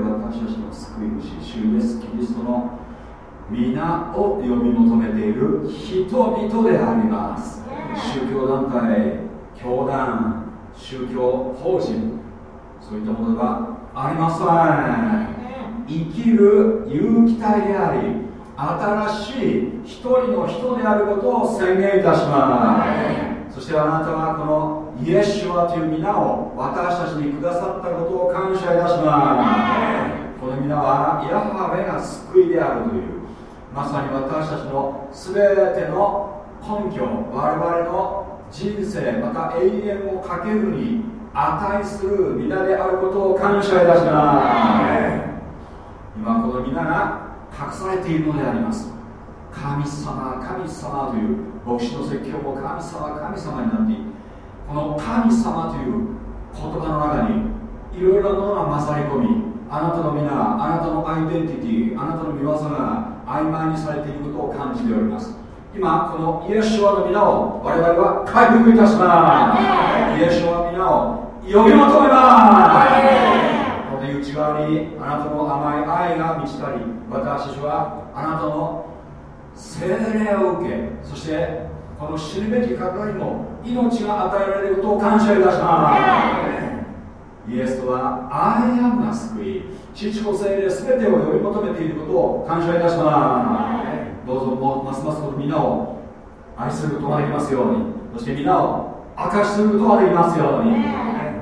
私たちの救い主主イエス・キリストの皆を呼び求めている人々であります。宗教団体教団宗教法人そういったものがありません。生きる有機体であり新しい一人の人であることを宣言いたします。そしてあなたはこのイエシュアという皆を私たちにくださったことを感謝いたします。この皆はヤハウェが救いであるというまさに私たちの全ての根拠我々の人生また永遠をかけるに値する皆であることを感謝いたします。今この皆が隠されているのであります。神様神様という牧師の説教も神様神様になっているこの神様という言葉の中にいろいろなものが混ざり込みあなたの皆あなたのアイデンティティあなたの見業が曖昧にされていることを感じております。今このイエスアの皆を我々は回復いたします。イエスはの皆を呼び求めます。この内側にあなたの甘い愛が満ちたり私たちはあなたの精霊を受けそしてこの死ぬべき方にも命が与えられることを感謝いたします。イエスとはアイアンが救い父子精霊全てを呼び求めていることを感謝いたします。どうぞもますますこの皆を愛することができますように。そして皆を明かしすることができますように。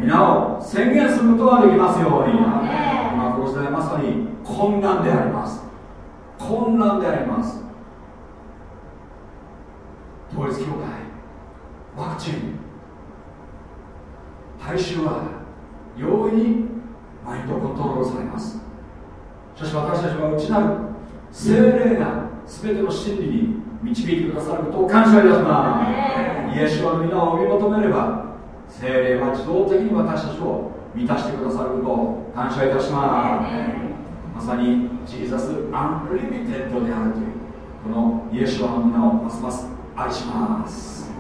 皆を宣言することができますように。今この時代まさに混乱であります。混乱であります。統一教会ワクチン大衆は容易にマインドコントロールされます。しかし私たちは内なる聖霊が全ての真理に導いてくださることを感謝いたします。イエスは御名を追い求めれば聖霊は自動的に私たちを満たしてくださることを感謝いたします。まさに Jesus Unlimited であるというこのイエスは皆をますます愛します。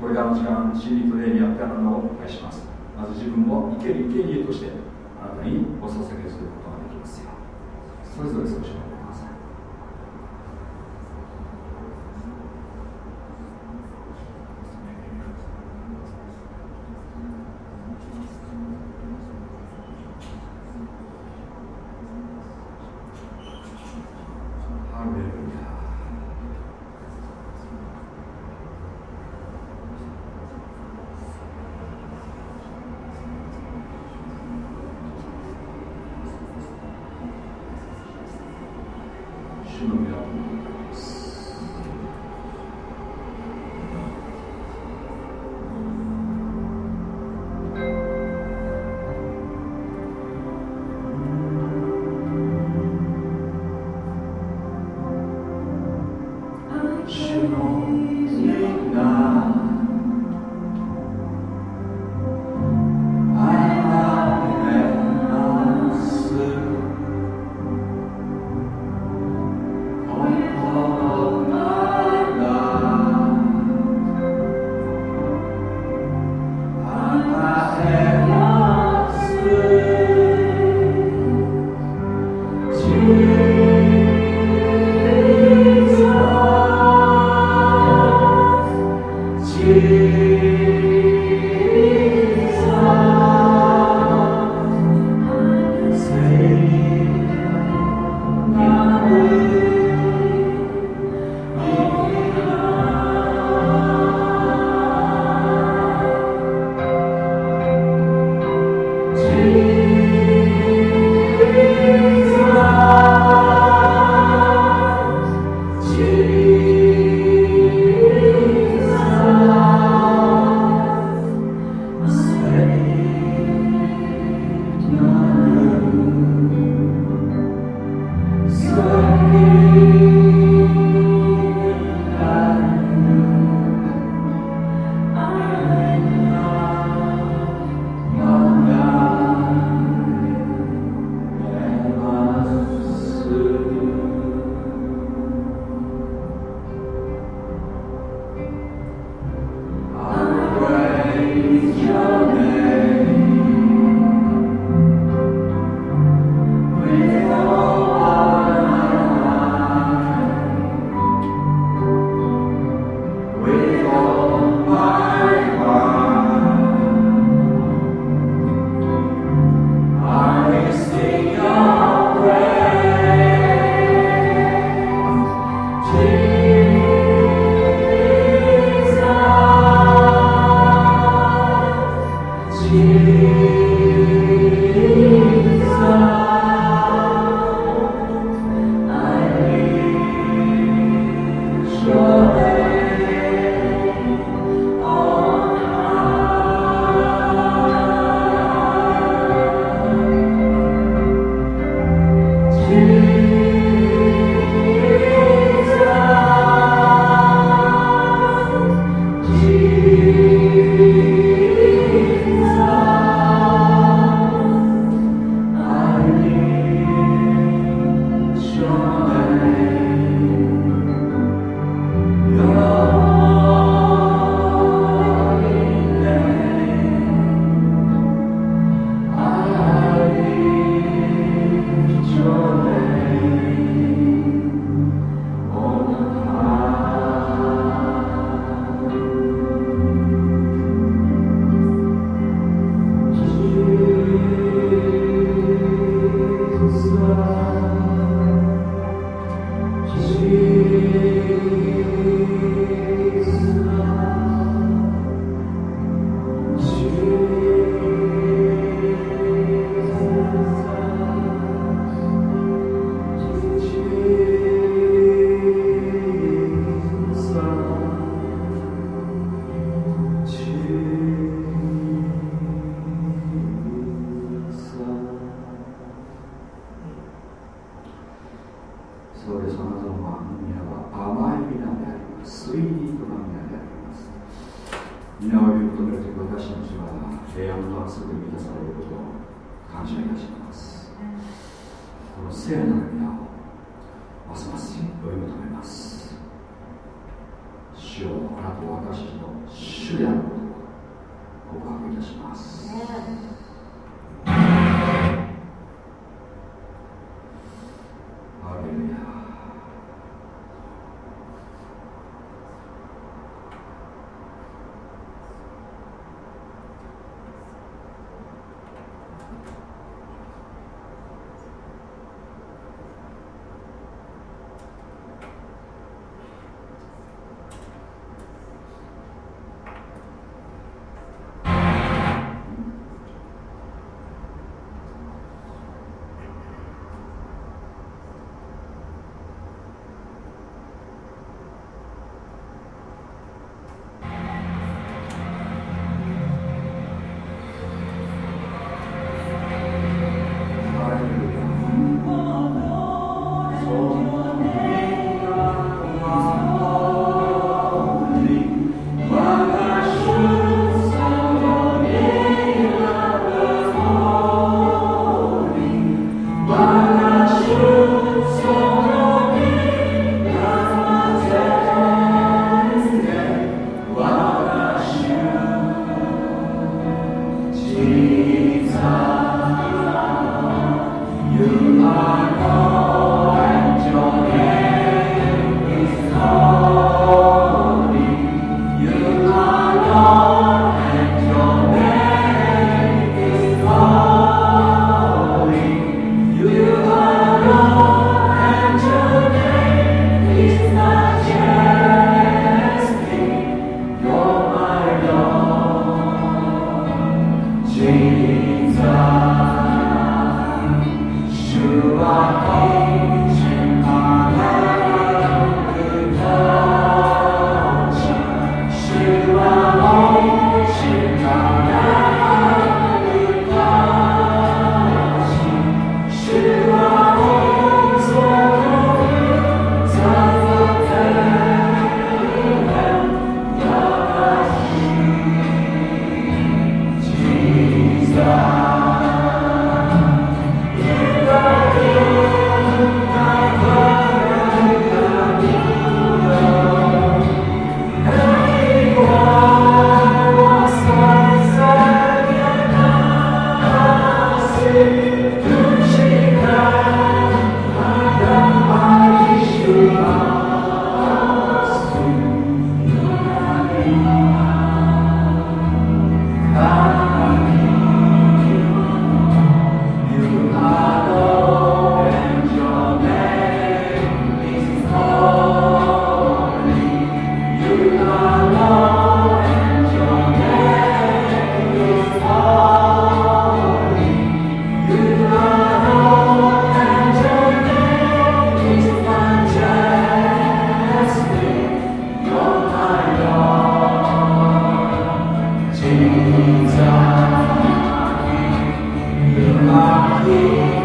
これからの時間真理と礼にあってあなたを愛します。まず自分を生ける生贄としてあなたにお捧げすることができますよそれぞれそしま Amen.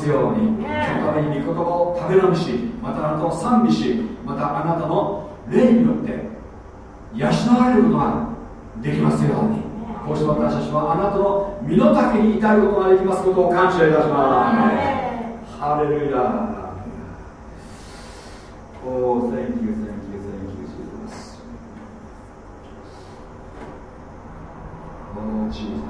ますようにそのために御言葉を食べ飲みしまたあなたを賛美しまたあなたの霊によって養われることができますように。こうして私たちはあなたの身の丈に至ることができますことを感謝いたします。ハレルヤ。Oh, thank you, thank you, thank you, Jesus. Jesus.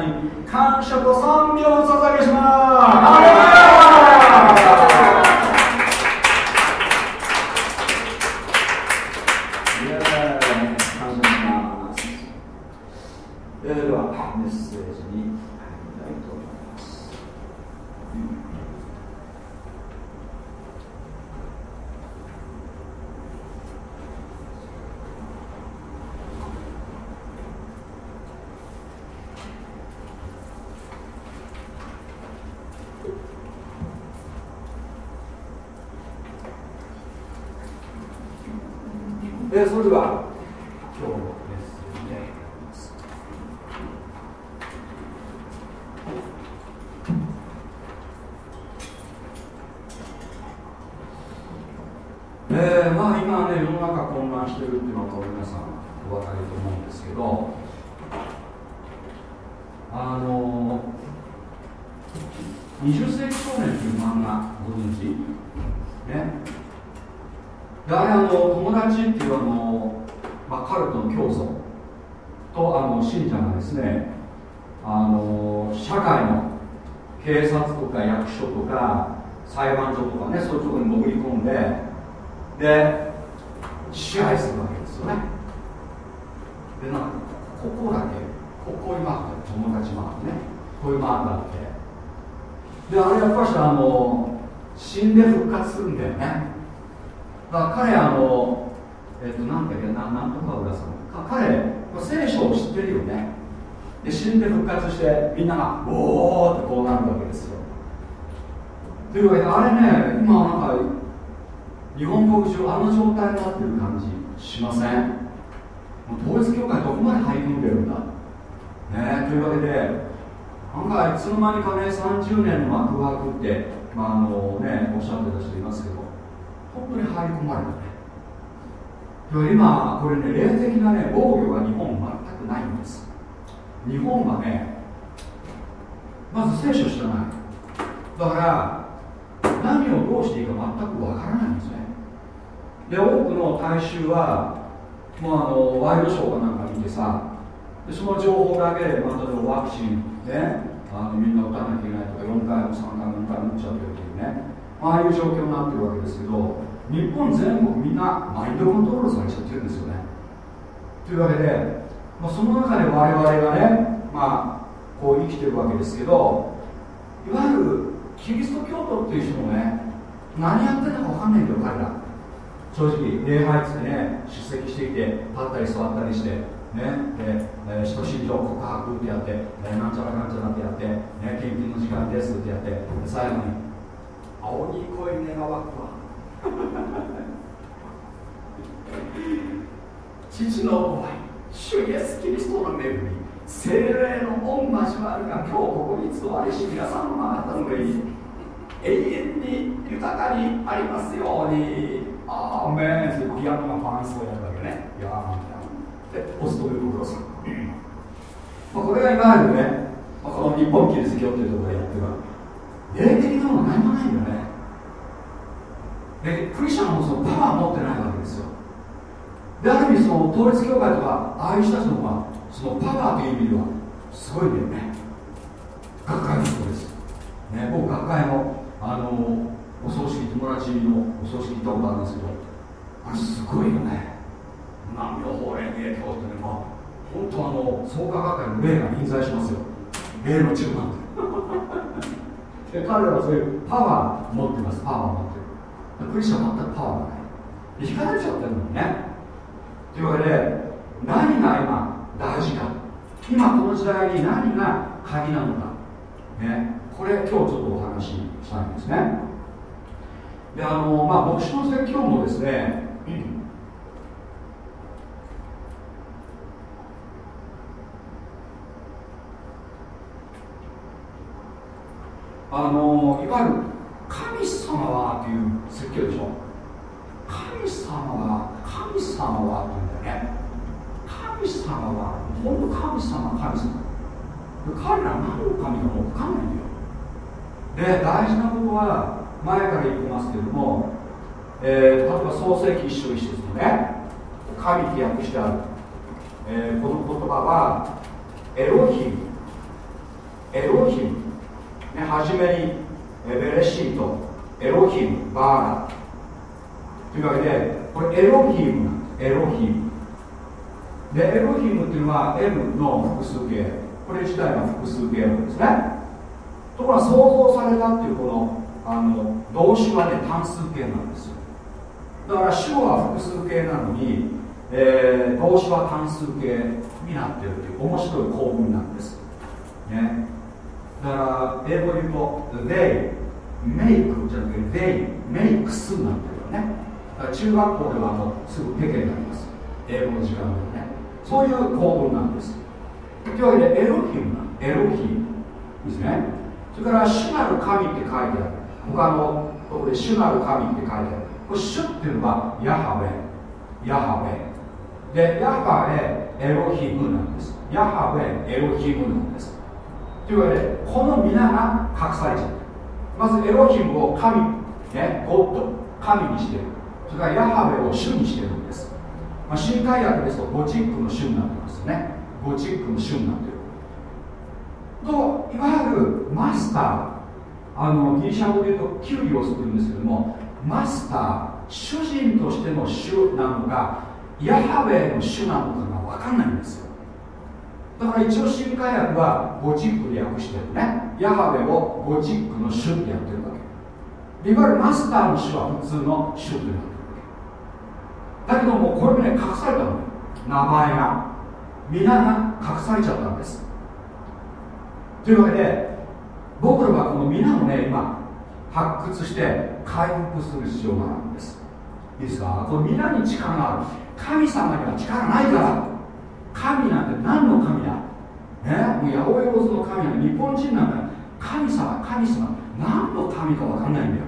にあなたに感謝と賛美をお捧げしますでそれでは今日のメッセージでえー、まあ今ね世の中混乱してるっていうのは皆さんお分かりと思うんですけどあの20世紀少年っていう漫画ご存知ねであれあの友達っていうあの、まあ、カルトの教祖とあの信者がですねあの社会の警察とか役所とか裁判所とかねそういうところに潜り込んでで支配するわけですよねでなんかここだけここ今友達マークねこういうマークがあってであれやっぱしあの死んで復活するんだよねだから彼あのえっ、となんだっけななんとか浦さん彼聖書を知ってるよねで死んで復活してみんながおおってこうなるわけですよというわけであれね今なんか日本国中あの状態になってる感じしません？統一教会どこまで入り込んでるんだ？ねというわけでなんかいつの間にかね30年の幕開くって、まああのね、おっしゃってた人いますけど本当に入り込まれたね。今これね霊的なね防御が日本全くないんです。日本はねまず聖書知らない。だから何をどうしていいか全くわからないんですね。で多くの大衆はもうあのワイドショーかなんか見てさでその情報だけで、まあ、例えばワクチンねあのみんな打たなきゃいけないとか4回も3回も4回も打っちゃってるっていうねああいう状況になってるわけですけど日本全国みんなマインドコントロールされちゃってるんですよね。というわけで、まあ、その中で我々がねまあこう生きてるわけですけどいわゆるキリスト教徒っていう人もね何やってんのか分かんないんだよ彼ら。正直礼拝っつってね出席してきて立ったり座ったりしてねで、えー、人心情告白ってやって、えー、なんちゃらなんちゃらってやって、ね、献金の時間ですってやって最後に青に恋願わくわ。父の愛主イエスキリストの恵み。精霊の恩交わるが今日ここに集わりし皆さんのあなたの上に永遠に豊かにありますように。アーメン。ピアノがファンスをやるわけね。いやーでお勤め袋さん、まあ、これがいわゆるね、まあ、この日本キリスト教っていうところでやってるわけ。霊的なもの何もないんだよね。でクリスチャンもそのパワー持ってないわけですよ。である意味その統一教会とかああいう人たちの方がそのパワーという意味ではすごいんだよね。学会もそうです、ね、僕学会もあのお葬式友達のお葬式行ったことあるんですけどあれすごいよね。南明法蓮影響ってねまあ本当あの創価学会の霊が臨在しますよ。霊の中なんで 彼らはそういうパワー持ってます。パワー持ってる。クリスチャンは全くパワーがない。引かれちゃってるのにね。というわけで何が今大事か今この時代に何が鍵なのか、ね、これ今日ちょっとお話ししたいんですね。であのまあ牧師の説教もですね、うんあのいわゆる神様はという説教でしょ。神様は神様はというんだよね。神様は本当神様は神様。彼ら何の神かも分かんないんだよ。で大事なことは前から言ってますけども、えー、例えば創世記一章一節のね神って訳してある、えー、この言葉はエロヒム。エロヒム、ね、初めにベレシートエロヒムバーラ。というわけでこれエロヒムなんです。エロヒム。でエロヒムっていうのは M の複数形。これ自体は複数形なんですね。ところが想像されたっていうこのあの動詞はね単数形なんですよ。だから主語は複数形なのに、えー、動詞は単数形になってるっていう面白い構文なんです。ね。だから英語で言うと they make じゃなくて they makes なってるよね。だから中学校ではもうすぐペケになります。英語の時間でそういう構文なんです。というわけでエロヒムエロヒムですね。それから主なる神って書いてある。他のところで主なる神って書いてある。これ主っていうのはヤハウェ。ヤハウェ。でヤハウェエロヒムなんです。ヤハウェエロヒムなんです。というわけでこの皆が隠されちゃうまずエロヒムを神ねゴッド神にしてる。それからヤハウェを主にしてるんです、まあ、新海訳ですとゴチックの主になってますよね。ゴチックの主になってるといわゆるマスターあのギリシャ語で言うとキュリオスというんですけどもマスター主人としての主なのかヤハウェの主なのかが分かんないんですよ。だから一応新海訳はゴチックで訳してるね。ヤハウェをゴチックの主ってやってるわけ。いわゆるマスターの主は普通の主ってなるわけ。だけどもこれね隠されたの。名前が皆が隠されちゃったんです。というわけで僕らはこの皆をね今発掘して回復する必要があるんです。いいですか？この皆に力がある。神様には力ないから。神なんて何の神だ？ね？もう八百万の神なんて日本人なんだ神様神様。何の神か分かんないんだよ。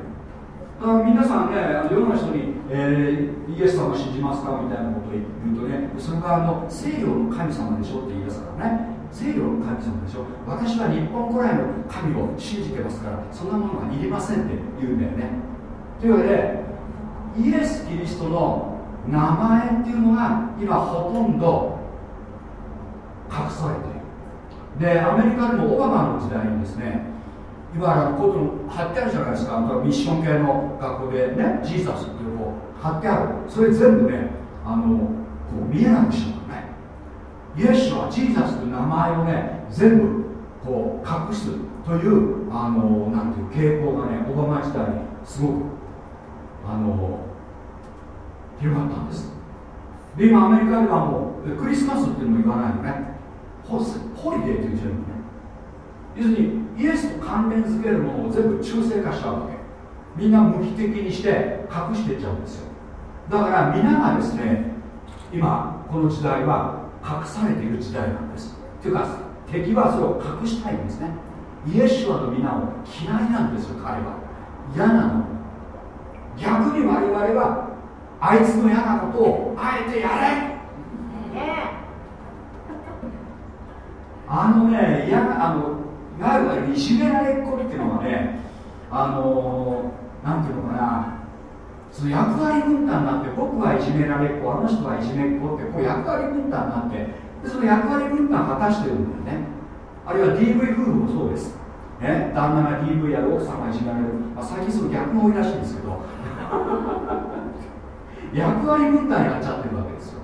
だから皆さんね世の人に、えー、イエス様信じますかみたいなことを言うとねそれがあの西洋の神様でしょって言い出すからね。西洋の神様でしょ。私は日本古来の神を信じてますからそんなものはいりませんって言うんだよね。というわけでイエス・キリストの名前っていうのが今ほとんど隠されている。でアメリカでもオバマの時代にですねいわゆるこう貼ってあるじゃないですか。あのミッション系の学校でねジーザスっていうこう貼ってある。それ全部ねあのこう見えなくしちゃうねイエスはジーザスという名前をね全部こう隠すというあのなんていう傾向がねオバマ時代にすごくあの広がったんです。で今アメリカではもうクリスマスっていうのも言わないよね。ホホリデーっていう順にね。要するにイエスと関連づけるものを全部中性化しちゃうわけ。みんな無機的にして隠していっちゃうんですよ。だから皆がですね今この時代は隠されている時代なんです。というか敵はそれを隠したいんですね。イエシュアの皆を嫌いなんですよ彼は。嫌なの。逆に我々はあいつの嫌なことをあえてやれ。あのね嫌なあのいわゆるいじめられっ子っていうのはねあのなんていうのかなその役割分担になって僕はいじめられっ子あの人はいじめっ子ってこう役割分担になってでその役割分担果たしてるんだよね。あるいは DV 夫婦もそうです。ね、旦那が DV やる奥さんがいじめられる、まあ、最近その逆が多いらしいんですけど。役割分担やっちゃってるわけですよ。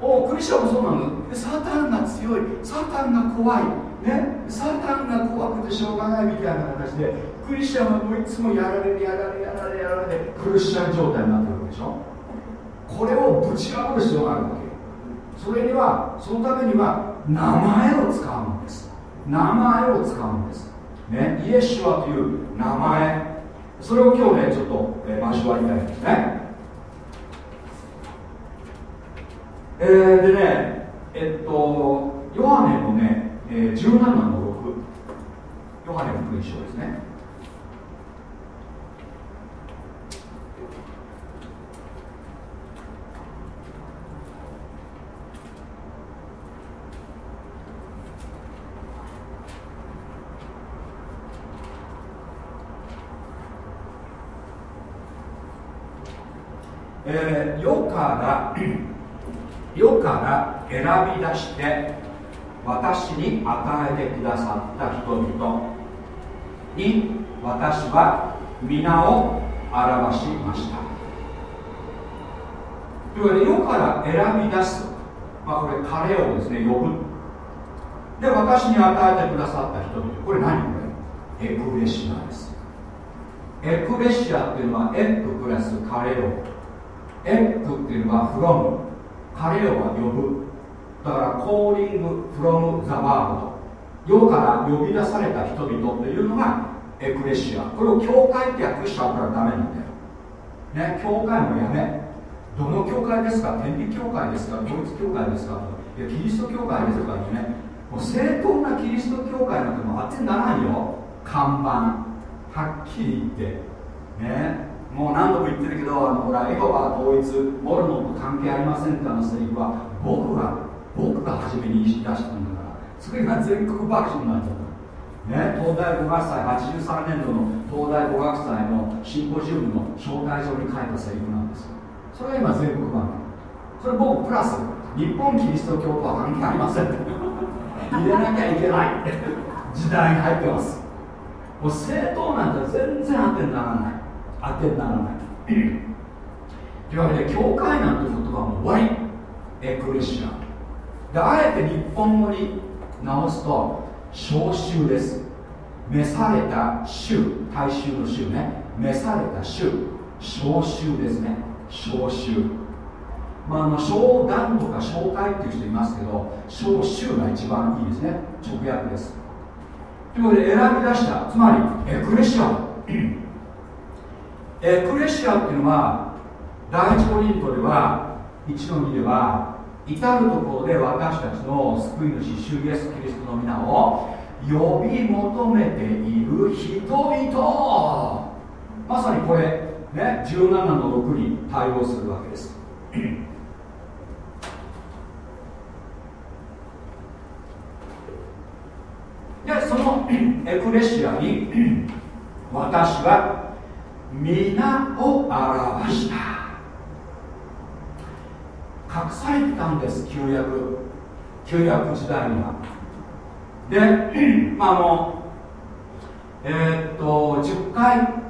おクリスチャンもそうなの？サタンが強い。サタンが怖い。ねサタンが怖くてしょうがないみたいな形でクリスチャンはもういつもやられるやられやられやられクリスチャン状態になってるわけでしょ？これをぶち破る必要があるわけ。それにはそのためには名前を使うんです。名前を使うんです、ね、イエシュアという名前。それを今日ねちょっと、えー、交わりたいですね。えー、でねえっとヨハネのね、えー、17の6ヨハ彼の文章ですね。えー、ヨカがヨカが選び出して私に与えてくださった人々。に私は皆を表しました。というわけで世から選び出す、まあ、これ彼をですね呼ぶ。で私に与えてくださった人々。これ何これ？エクレシアです。エクレシアっていうのはエッププラスカレオエップっていうのはフロム。彼をは呼ぶ。だからコーリングフロムザワールド世から呼び出された人々というのがエクレシア。これを教会って訳しちゃったらダメなんだよ。ね教会もやめ。どの教会ですか？天理教会ですか？ドイツ教会ですか？いやキリスト教会ですかね。もう正当なキリスト教会なんてもう当てにならないよ。看板。はっきり言って。ね。もう何度も言ってるけどあのほらエホバ統一モルノンと関係ありませんってあのセリフは僕が僕が初めに言い出したんだからそれが全国爆笑になっちゃったね、東大語学祭83年度の東大語学祭のシンポジウムの招待状に書いたセリフなんですそれが今全国版。それ僕プラス日本キリスト教とは関係ありません。入れなきゃいけない。時代に入ってます。もう正当なんて全然当てにならない。当てにならない。というわけで教会なんて言葉も終わり。エクレシア。であえて日本語に直すと召集です。召された衆大衆の衆ね。召された衆召集ですね。召集。まあ、あの商談とか紹介っていう人いますけど召集が一番いいですね。直訳です。ということで選び出したつまりエクレシア。エクレシアっていうのは第一コリントでは1の2では至る所で私たちの救い主主イエス・キリストの皆を呼び求めている人々。まさにこれね17の6に対応するわけです。でその エクレシアに 私は皆を表した。隠されてたんです旧約。旧約時代には。で まあのえー、っと10回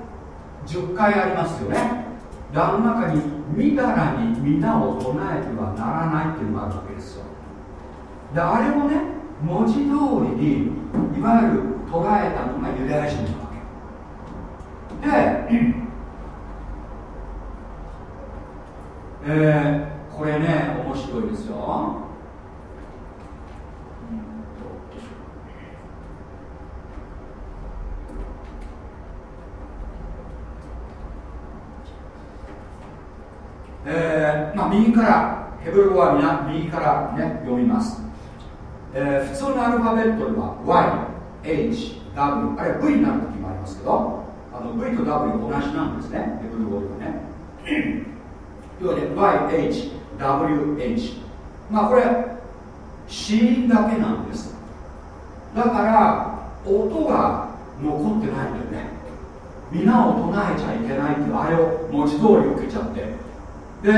10回ありますよね。であの中にみだらに皆を唱えてはならないっていうのがあるわけですよ。であれもね文字通りにいわゆる捉えたのがユダヤ人なわけ。で えー、これね面白いですよ。えー、まあ、右からヘブル語は皆右からね読みます、えー、普通のアルファベットでは YHW あれ V になる時もありますけどあの V と W 同じなんですねヘブル語ではね。というわけで WH まあこれ死因だけなんです。だから音が残ってないんだよね。皆を唱えちゃいけないっていうあれを文字通り受けちゃって。で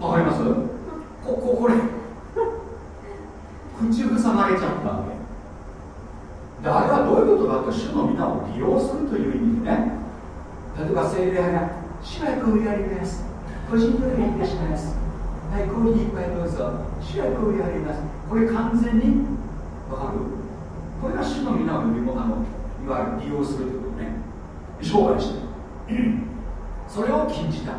わかりますこここれ口塞がれちゃったわけであれはどういうことかと主の皆を利用するという意味でね例えば聖霊派が「主はこういうやります」「個人トイレいたします」「はいコーヒー一杯どうぞ」「主はこうやります」これ完全にわかる？これが主の皆を呼びもあのいわゆる利用するということね。商売してそれを禁じた。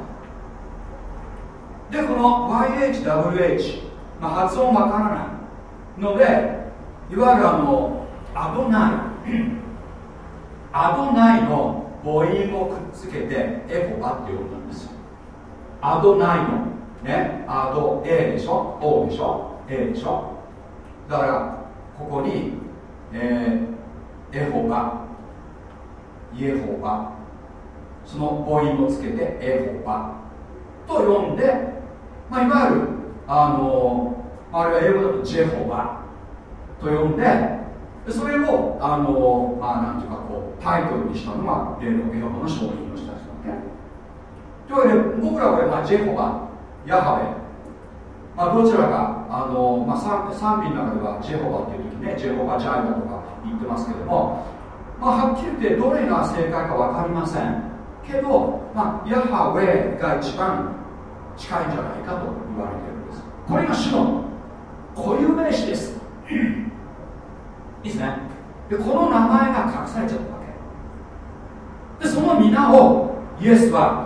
でこの YHWH、まあ、発音わからない。のでいわゆるあのアドナイ。アドナイの母音をくっつけてエホバって呼んだんですよ。アドナイの。ね。あと A でしょ？O でしょ？A でしょ？だからここに、えー、エホバ。イエホバ。その母音をつけてエホバ。と読んで、まあ、いわゆるあのあるいは英語だとジェホバ。と呼んでそれをあの、まあ、なんていうかこうタイトルにしたのが例のエホバの証人の人たちなんでというわけで僕らはこれ、まあ、ジェホバ。ヤハベまあ、どちらかあの、まあ、賛美の中ではジェホバっていう時ねジェホバジャイラとか言ってますけども、まあ、はっきり言ってどれが正解か分かりません。けど、まあ、ヤハウェが一番近いんじゃないかと言われているんです。これが主の固有名詞です。いいですね。でこの名前が隠されちゃったわけ。でその皆をイエスは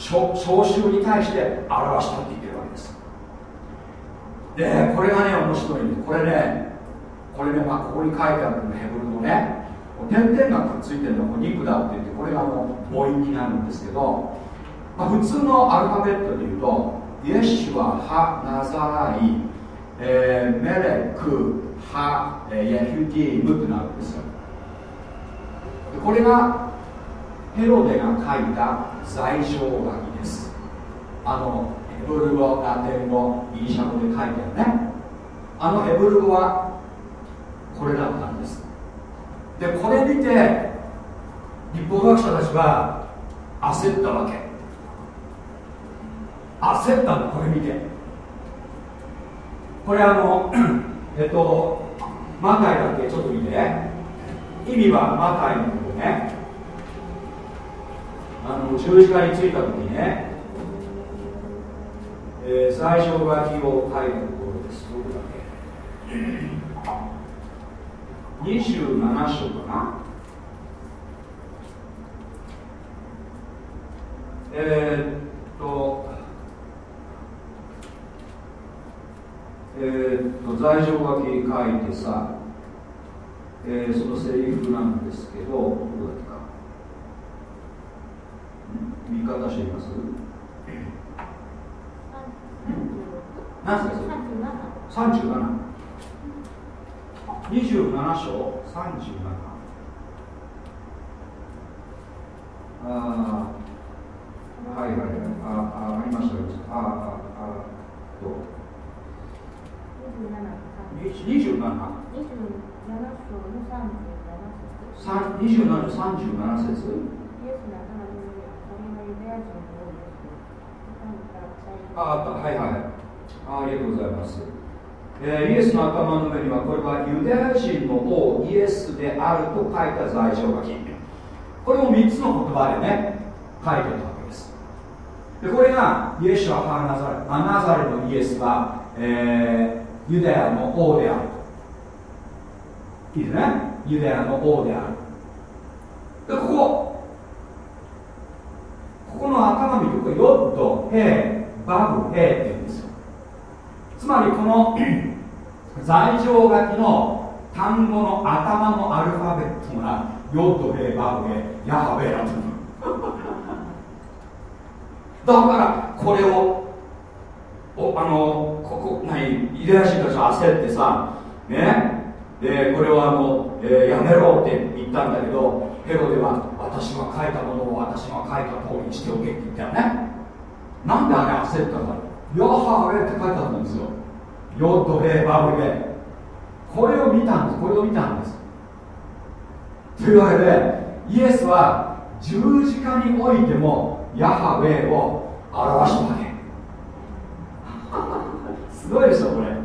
召集に対して表したって言ってるわけです。でこれがね面白いんでこれねこれね、まあ、ここに書いてあるのヘブルのね点々がくっついてるのが肉だって言ってこれがもう母音になるんですけど、まあ、普通のアルファベットで言うとイエシュはハナザライ、えー、メレクハ、ヤヒュティムってなるんですよ。これがヘロデが書いた罪状書きです。あのヘブル語ラテン語ギリシャ語で書いてあるね。あのヘブル語はこれだったんです。でこれ見て立法学者たちは焦ったわけ。焦ったのこれ見て。これあの えっとマタイだっけちょっと見て。意味はマタイのことね。あの十字架についた時ね、えー、最初書きを書いたところです。どこだけ。27章かな。えー、っとえー、っと罪状書き書いてさ、えー、そのセリフなんですけどどこだっけ。見方知ります？何ですかそれ？37? 27章37ああはいはいはい。ああありましたああああどう27 27章の37 37節ああったはいはい。あありがとうございます、えー、イエスの頭の上にはこれはユダヤ人の王イエスであると書いた罪状書き。これも3つの言葉でね書いてたわけです。でこれがイエスはあナザレあナザレのイエスは、えー、ユダヤの王であるいいですね？ユダヤの王である。でここここの頭見てこれヨッドヘイバブヘイって言うんですよ。つまりこの 罪状書きの単語の頭のアルファベットがヨッドヘイバブヘイヤハベラと だからこれをおあのここ何ユダヤ人たち焦ってさね。でこれをあの、えー、やめろって言ったんだけどヘロでは私が書いたものを私が書いた通りにしておけって言ったよね。なんであれ焦ったかヤハウェって書いてあるんですよ。ヨッドヘイバブヘこれを見たんです。これを見たんです。というわけでイエスは十字架においてもヤハウェを表したわけ。すごいでしょこれ。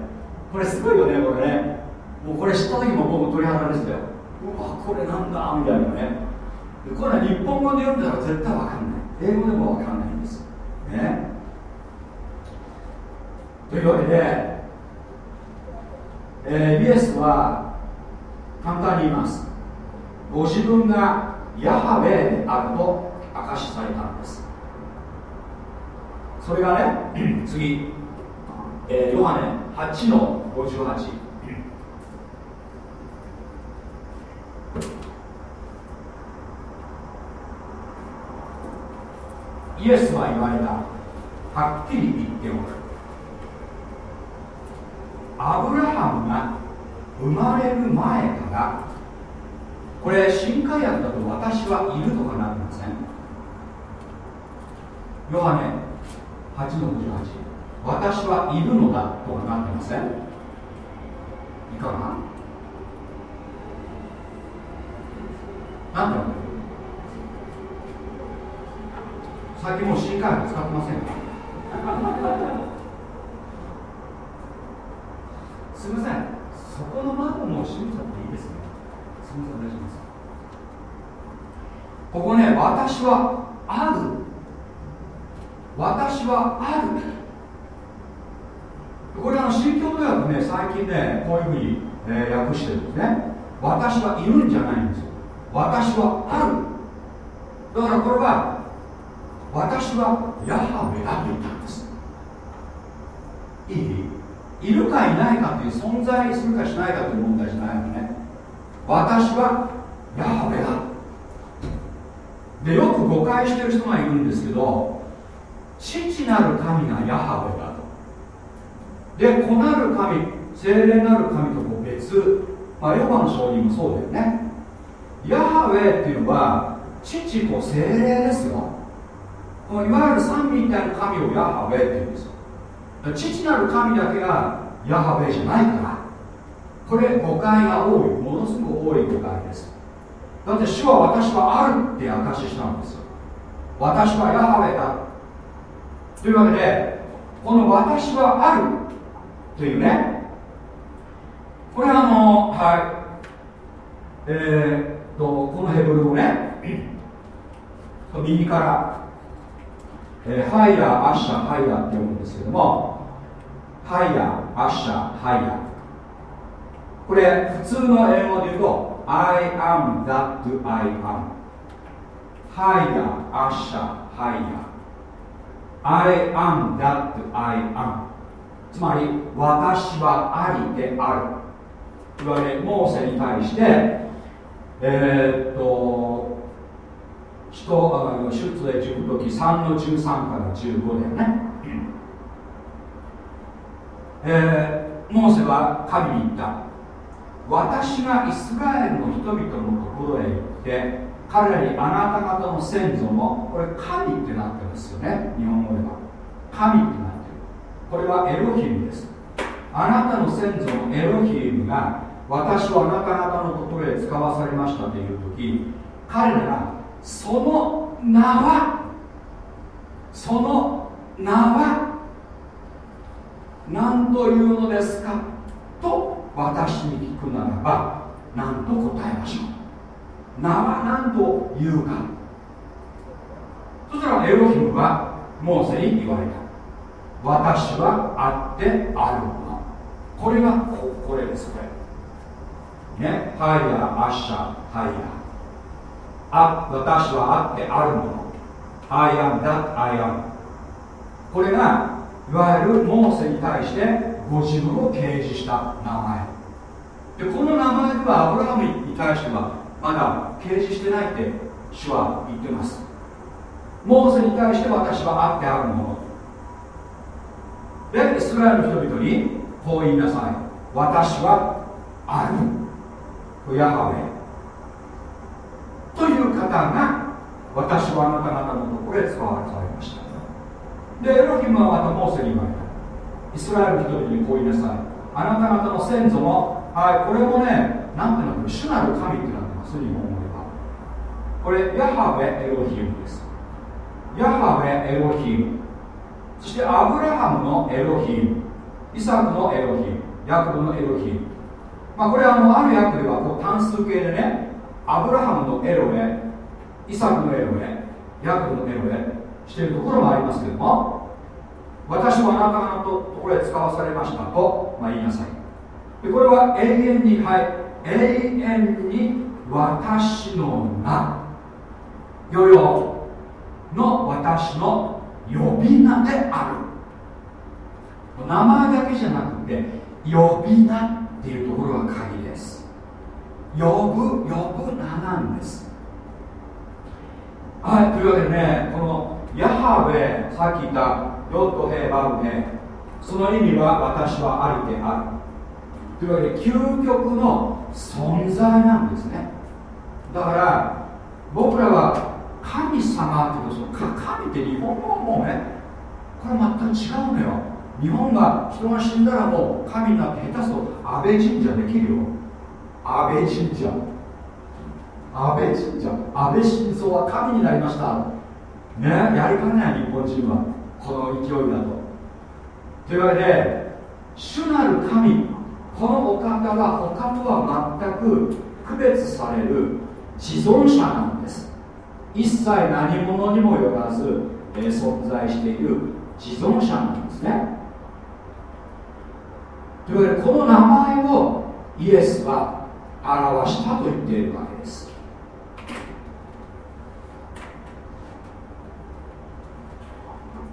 これすごいよねこれね。もうこれ知った時も僕鳥肌でしたよ。うわこれなんだ。みたいなね。これは日本語で読んだら絶対わかんない。英語でもわかんないんです。ね。というわけで、えー、イエスは簡単に言います。ご自分がヤハウェであると明かしされたんです。それがね 次、えー、ヨハネ8の58イエスは言われた。はっきり言っておく。アブラハムが生まれる前からこれ新海薬だと私はいるとかなってません。ヨハネ8の58私はいるのだとかなってません。いかが？なんてなってる最近もう新海薬使ってませんかすみません。そこの窓も閉めちゃっていいですね。すみませんお願いします。ここね私はある。私はある。これあの新教ではね最近ねこういうふうに、えー、訳してるんですね。私はいるんじゃないんですよ。私はある。だからこれは私はヤハウェだと言ったんです。いい？いるかいないかという存在するかしないかという問題じゃないのね。私はヤハベだ。でよく誤解してる人がいるんですけど父なる神がヤハベだと。で子なる神精霊なる神とこう別、まあ、ヨガの証人もそうだよね。ヤハウェっていうのは父子精霊ですよ。このいわゆる三位一体の神をヤハウェっていうんですよ。父なる神だけがヤハベじゃないからこれ誤解が多い。ものすごく多い誤解です。だって主は私はあるって証ししたんですよ。私はヤハベだ。というわけでこの私はあるというね。これあのはい。えー、とこのヘブル語ね。右から、えー、ハイヤー、アッシャー、ハイヤーって読むんですけどもハイヤー、アッシャー、ハイヤー。これ、普通の英語で言うと、I am that I am。ハイヤー、アッシャー、ハイヤー。I am that I am。つまり、私はありである。いわゆるモーセに対して、えー、っと、出エジプト記3の13から15だよね。えー、モーセは神に言った。私がイスラエルの人々のところへ行って彼らにあなた方の先祖もこれ神ってなってますよね日本語では。神ってなってる。これはエロヒムです。あなたの先祖のエロヒムが私はあなた方のところへ使わされましたという時彼らがその名はその名は何というのですか？と私に聞くならば何と答えましょう？名は何と言うか？そしたらエロヒムはモーセに言われた。私はあってあるもの。これがこれですこれ。ねハイヤーアッシャーハイヤー。あ私はあってあるもの。I am that I am これがいわゆるモーセに対してご自分を掲示した名前。でこの名前ではアブラハムに対してはまだ掲示してないって主は言ってます。モーセに対して私はあってあるもの。でイスラエルの人々にこう言いなさい。私はある。ヤハウェという方が私はあなた方のところへ使われました。でエロヒムはまたモーセに言われた。イスラエル人々にこう言いなさい。あなた方の先祖もはいこれもねなんてなって主なる神ってなってます日本語では。これヤハウェエロヒムです。ヤハウェエロヒム。そしてアブラハムのエロヒム。イサクのエロヒム。ヤクブのエロヒム。まあこれはあのある訳ではこう単数形でねアブラハムのエロエイサクのエロエヤクブのエロエしているところもありますけども私もあなた方のところへ使わされましたと、まあ、言いなさい。でこれは永遠にはい永遠に私の名。よよの私の呼び名である。名前だけじゃなくて呼び名っていうところが鍵です。呼ぶ呼ぶ名なんです。はいというわけでねこのヤハウェさっき言ったヨットヘイバウヘその意味は私はありである。というわけで究極の存在なんですね。だから僕らは神様っていうとその神って日本語はもうねこれ全く違うのよ。日本が人が死んだらもう神になって下手すと安倍神社できるよ。安倍神社安倍神社安倍晋三は神になりました。ねやりかねない日本人はこの勢いだと。というわけで主なる神このお方は他とは全く区別される自存者なんです。一切何者にもよらず、えー、存在している自存者なんですね。というわけでこの名前をイエスは表したと言っているわけです。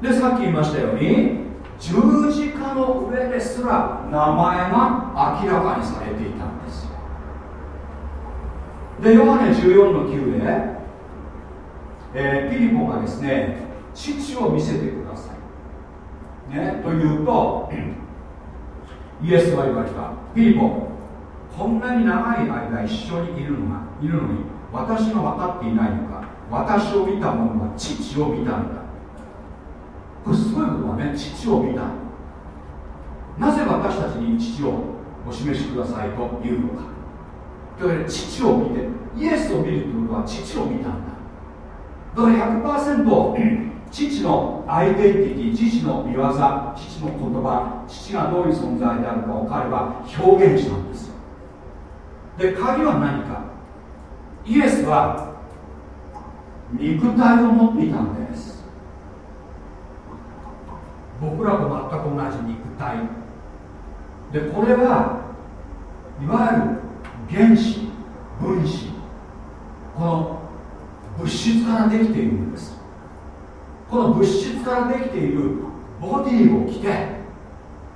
でさっき言いましたように十字架の上ですら名前が明らかにされていたんですよ。でヨハネ14の9で、えー、ピリポがですね父を見せてください。ねというと イエスは言われた。ピリポこんなに長い間一緒にいるのがいるのに私が分かっていないのか私を見た者は父を見たんだこれすごいことはね。父を見た。なぜ私たちに父をお示しくださいというのか。というわけで父を見てイエスを見るということは父を見たんだ。だから100%父のアイデンティティ父の見業父の言葉父がどういう存在であるかを彼は表現したんですで鍵は何か。イエスは肉体を持っていたんです。僕らと全く同じ肉体。でこれはいわゆる原子分子。この物質からできているんです。この物質からできているボディを着て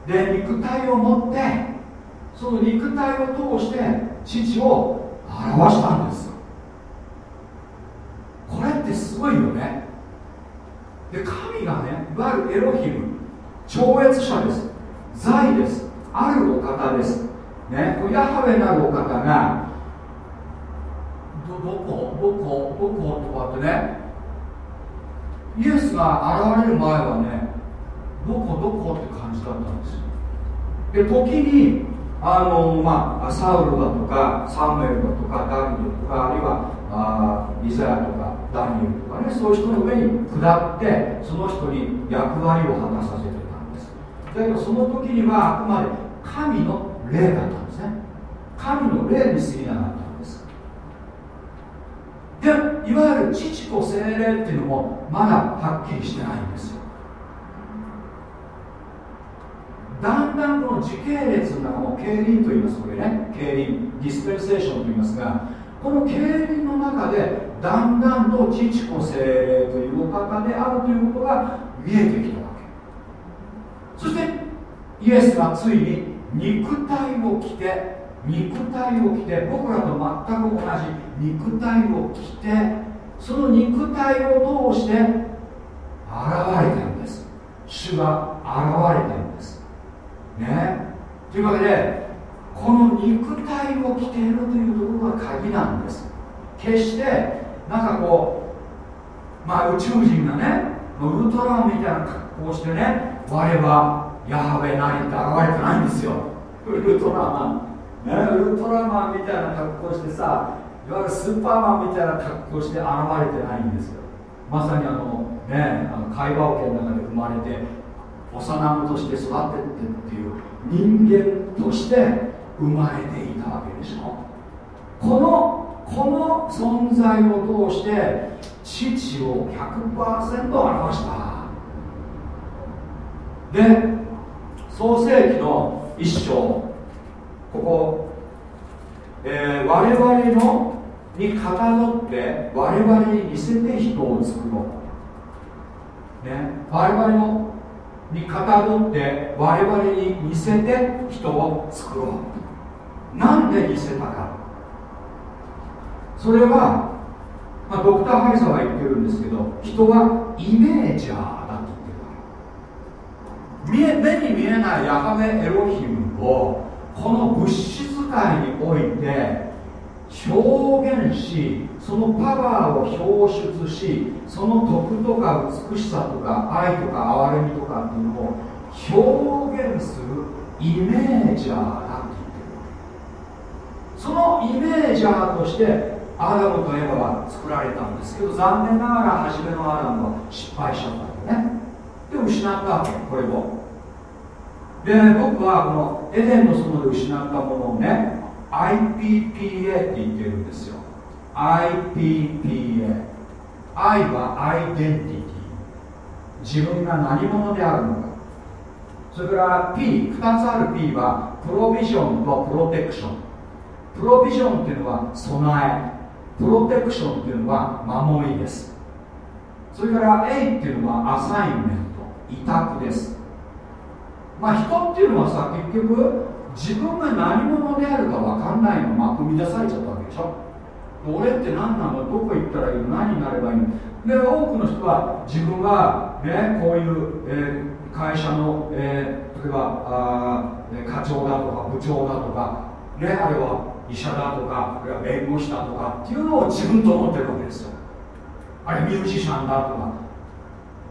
で肉体を持ってその肉体を通して父を表したんです。これってすごいよね。で神がねいわゆるエロヒム超越者です。財です。あるお方です。ねヤハウェなるお方がどどこ？どこ？どこ？とかってねイエスが現れる前はねどこ？どこ？って感じだったんですよ。で時にあのまあサウルだとかサムエルだとかダビデとかあるいはあイザヤとかダニエルとかねそういう人の上に下ってその人に役割を果たさせてたんです。だけどその時にはあくまで神の霊だったんですね。神の霊に過ぎなかったんです。でいわゆる父と精霊っていうのもまだはっきりしてないんですよ。だんだんこの時系列の中も経輪と言います。これね経輪ディスペンセーションと言いますがこの経輪の中でだんだんと父子精霊というお方であるということが見えてきたわけ。そしてイエスがついに肉体を着て肉体を着て僕らと全く同じ肉体を着てその肉体を通して現れてるんです。主が現れてるんです。ね。というわけでこの肉体を着ているというところが鍵なんです。決してなんかこうまあ宇宙人がねウルトラマンみたいな格好をしてね我はヤハウェなりって現れてないんですよ。ウルトラマン、ね、ウルトラマンみたいな格好してさいわゆるスーパーマンみたいな格好して現れてないんですよ。まさにあのねあの会話桶の中で生まれて幼子として育ててっていう人間として生まれていたわけでしょ。このこの存在を通して父を100%表した。で創世紀の一章ここ、えー、我々のにかたどって我々に似せて人を作ろう、ね、我々のにかたどって我々に似せて人を作ろう。なんで似せたか。それは、まあ、ドクター・ハイザーは言ってるんですけど人はイメージャー見え目に見えないヤハベエロヒムをこの物質界において表現しそのパワーを表出しその徳とか美しさとか愛とか憐れみとかっていうのを表現するイメージャーだって言ってるそのイメージャーとしてアダムとエヴァは作られたんですけど残念ながら初めのアダムは失敗しちゃったんだよね。で失ったわけこれを。で僕はこのエデンの園で失ったものをね IPPA って言ってるんですよ。IPPA 愛はアイデンティティ。自分が何者であるのか。それから P2 つある P はプロビジョンとプロテクション。プロビジョンっていうのは備え。プロテクションっていうのは守りです。それから A っていうのはアサインメント。委託です。まあ人っていうのはさ結局自分が何者であるか分かんないのまあ生み出されちゃったわけでしょ。俺って何なの？どこ行ったらいいの？何になればいいの？で多くの人は自分が、ね、こういう、えー、会社の、えー、例えばあ課長だとか部長だとか、ね、あるいは医者だとかあるいは弁護士だとかっていうのを自分と思ってるわけですよ。あるいはミュージシャンだとか。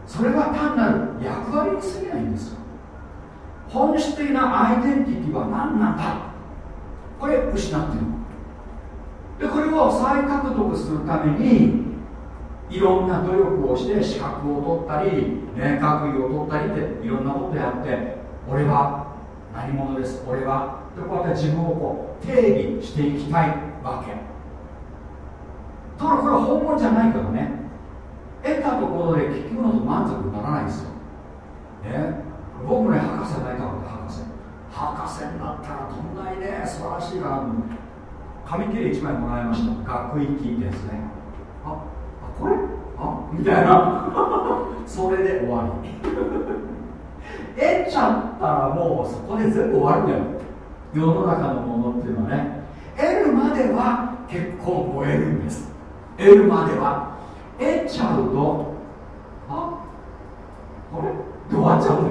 それは単なる役割に過ぎないんですよ。本質的なアイデンティティは何なんだ？これ失ってる。でこれを再獲得するためにいろんな努力をして資格を取ったり、ね、学位を取ったりっていろんなことやって俺は何者です俺はでこうやって自分をこう定義していきたいわけ。ところこれは本物じゃないからね得たところで結局のと満足にならないんですよ、ね、僕ね博士になりたかった博士。博士になったらとんだいね素晴らしいから紙切れ1枚もらいました。学域ですね。ああこれ？あみたいな。それで終わり。得ちゃったらもうそこで全部終わるんだよ。世の中のものっていうのはね。得るまでは結構燃えるんです。得るまでは。得ちゃうとあこれ？で終わっちゃうんで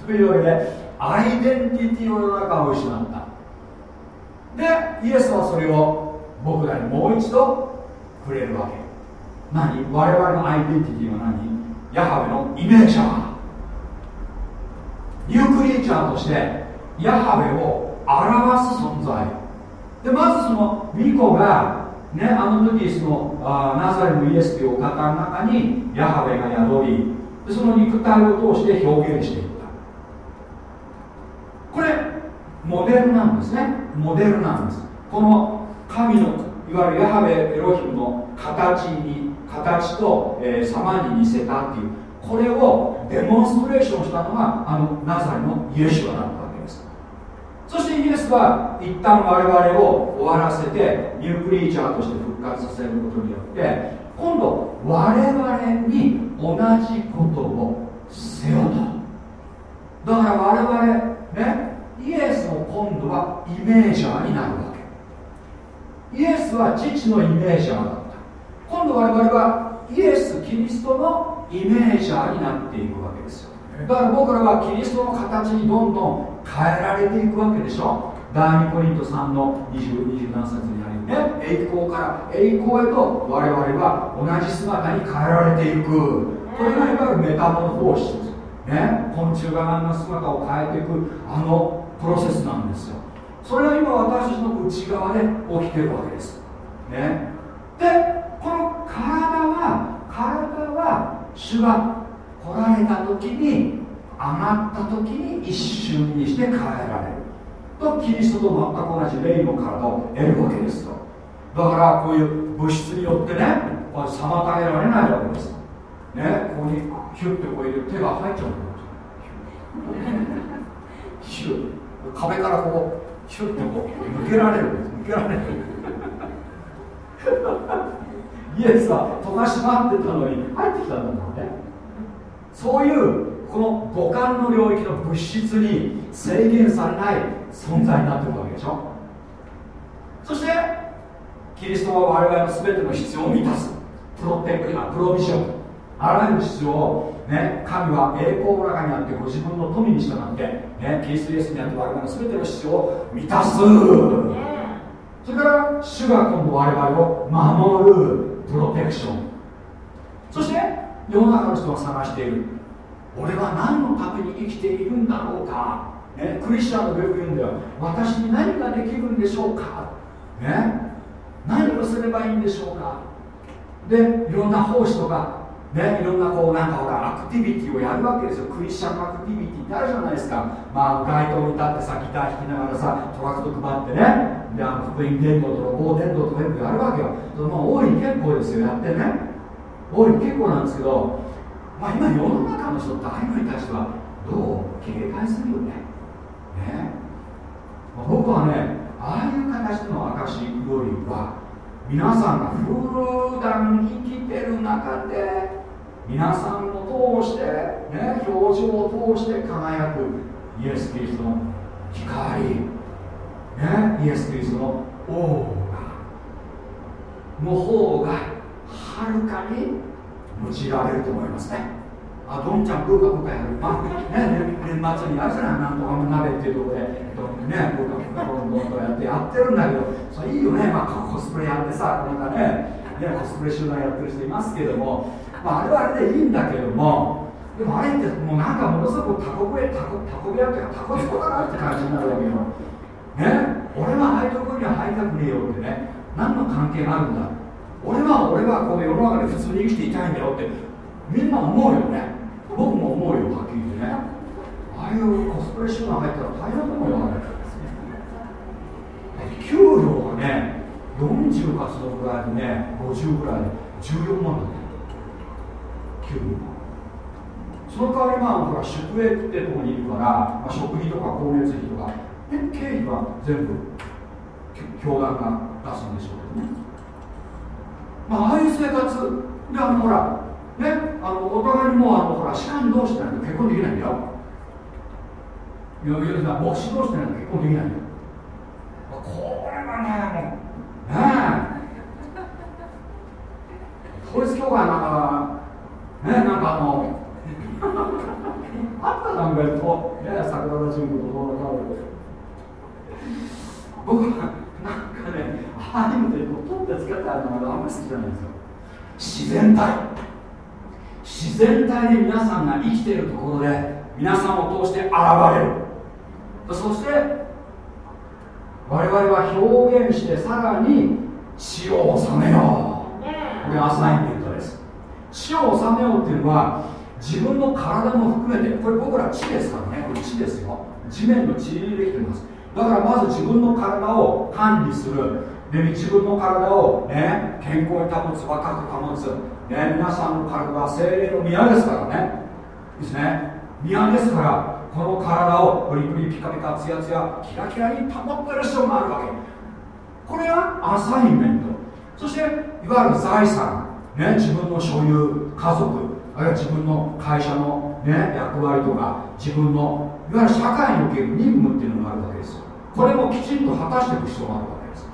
す というわけでアイデンティティの中を失った。でイエスはそれを僕らにもう一度くれるわけ。何？我々のアイデンティティは何？ヤハベのイメージャー。ニュークリーチャーとしてヤハベを表す存在。でまずその巫女がねあの時そのあナザレのイエスというお方の中にヤハベが宿りその肉体を通して表現していったこれモデルなんですね。モデルなんです。この神のいわゆるヤハベエロヒムの形に形と、えー、様に似せたっていうこれをデモンストレーションしたのがあのナザレのイエシュアだったわけです。そしてイエスは一旦我々を終わらせてニュークリーチャーとして復活させることによって今度我々に同じことをせよと。だから我々ね今度はイメージャーになるわけ。イエスは父のイメージャーだった。今度我々はイエス・キリストのイメージャーになっていくわけですよ。だから僕らはキリストの形にどんどん変えられていくわけでしょ。第2コリント3の20、27節にあるね。栄光から栄光へと我々は同じ姿に変えられていく。これがいわゆるメタモルフォーシス。ね。昆虫があんな姿を変えていく。あのプロセスなんですよ。それが今私たちの内側で起きてるわけです。ね。でこの体は体は主が来られた時に上がった時に一瞬にして変えられる。とキリストと全く同じ霊の体を得るわけですよ。だからこういう物質によってね妨げられないわけです。ね。ここにヒュッてこう入れる手が入っちゃうヒュッ。壁からこうヒュッてこう抜けられる抜けられる。イエスは戸が閉まってたのに入ってきたんだもんね。そういうこの五感の領域の物質に制限されない存在になってるわけでしょ。そしてキリストは我々の全ての必要を満たす。プロテクあプロビジョン。あらゆる必要を、ね、神は栄光の中にあってご自分の富に従って、ね、キリストイエスにあって我々の全ての必要を満たす、それから主が今度我々を守るプロテクション。そして世の中の人が探している。俺は何のために生きているんだろうか、ね、クリスチャンのよく言うんだよ私に何ができるんでしょうか、ね、何をすればいいんでしょうか。でいろんな奉仕とかね、いろんなこうなんかほらアクティビティをやるわけですよ。クリスチャンアクティビティってあるじゃないですか。まあ街頭に立ってさギター弾きながらさトラクト配ってね。であの福音伝道とか棒伝道とかよくやるわけよ。その大いに結構ですよ。やってね。大いに結構なんですけどまあ今世の中の人ってああいうのに対してはどう警戒するよね。ね、まあ、僕はねああいう形の証よりは皆さんが普段生きてる中で皆さんを通して、ね、表情を通して輝くイエス・キリストの光、ね、イエス・キリストの王がの方がはるかに用いられると思いますね。あどんちゃんブーカブカやる。まあね年末にあるじゃないなんとかの鍋っていうところで、えっと、ねブーカブカどんどんとやってやってるんだけどそれいいよね、まあ、コスプレやってさなんかねねコスプレ集団やってる人いますけどもまあ、あれはあれでいいんだけどもでもあれってもうなんかものすごくタコ笛タコタコ部屋っていうかタコツコだなって感じになるわけよ。ね？俺はああいうところには入りたくねえよってね。何の関係があるんだ？俺は俺はこの世の中で普通に生きていたいんだよってみんな思うよね。僕も思うよはっきり言ってね。ああいうコスプレ集団入ったら大変だと思うよあれ。給料がね40かそのぐらいでね50ぐらいで14万だね給その代わりまあほら宿営ってとこにいるから、まあ、食費とか光熱費とかで経費は全部教団が出すんでしょうけどね。まあああいう生活であのほらねあのお互いにもうあのほら士官同士でないと結婚できないんだよ。いやいや牧師同士でないと結婚できないんだよ。これはねもうねえ。統一教会なんかねなんかあの あったなんかと、ね、桜田淳子とどうだろう僕はなんかねああいうので取って使ってあるのがあんまり好きじゃないんですよ。自然体。自然体で皆さんが生きているところで皆さんを通して現れる。そして我々は表現してさらに血を治めよう。これアサインメントです死を治めようっていうのは自分の体も含めてこれ僕ら地ですからねこれ地ですよ。地面の地にできてます。だからまず自分の体を管理する。で自分の体を、ね、健康に保つ若く保つ、ね、皆さんの体は精霊の宮ですからね。ですね。宮ですからこの体をプリプリピカピカツヤツヤキラキラに保ってる必要があるわけ。これがアサインメント。そしていわゆる財産。ね、自分の所有家族あるいは自分の会社の、ね、役割とか自分のいわゆる社会における任務っていうのがあるわけですこれもきちんと果たしていく必要があるわけです。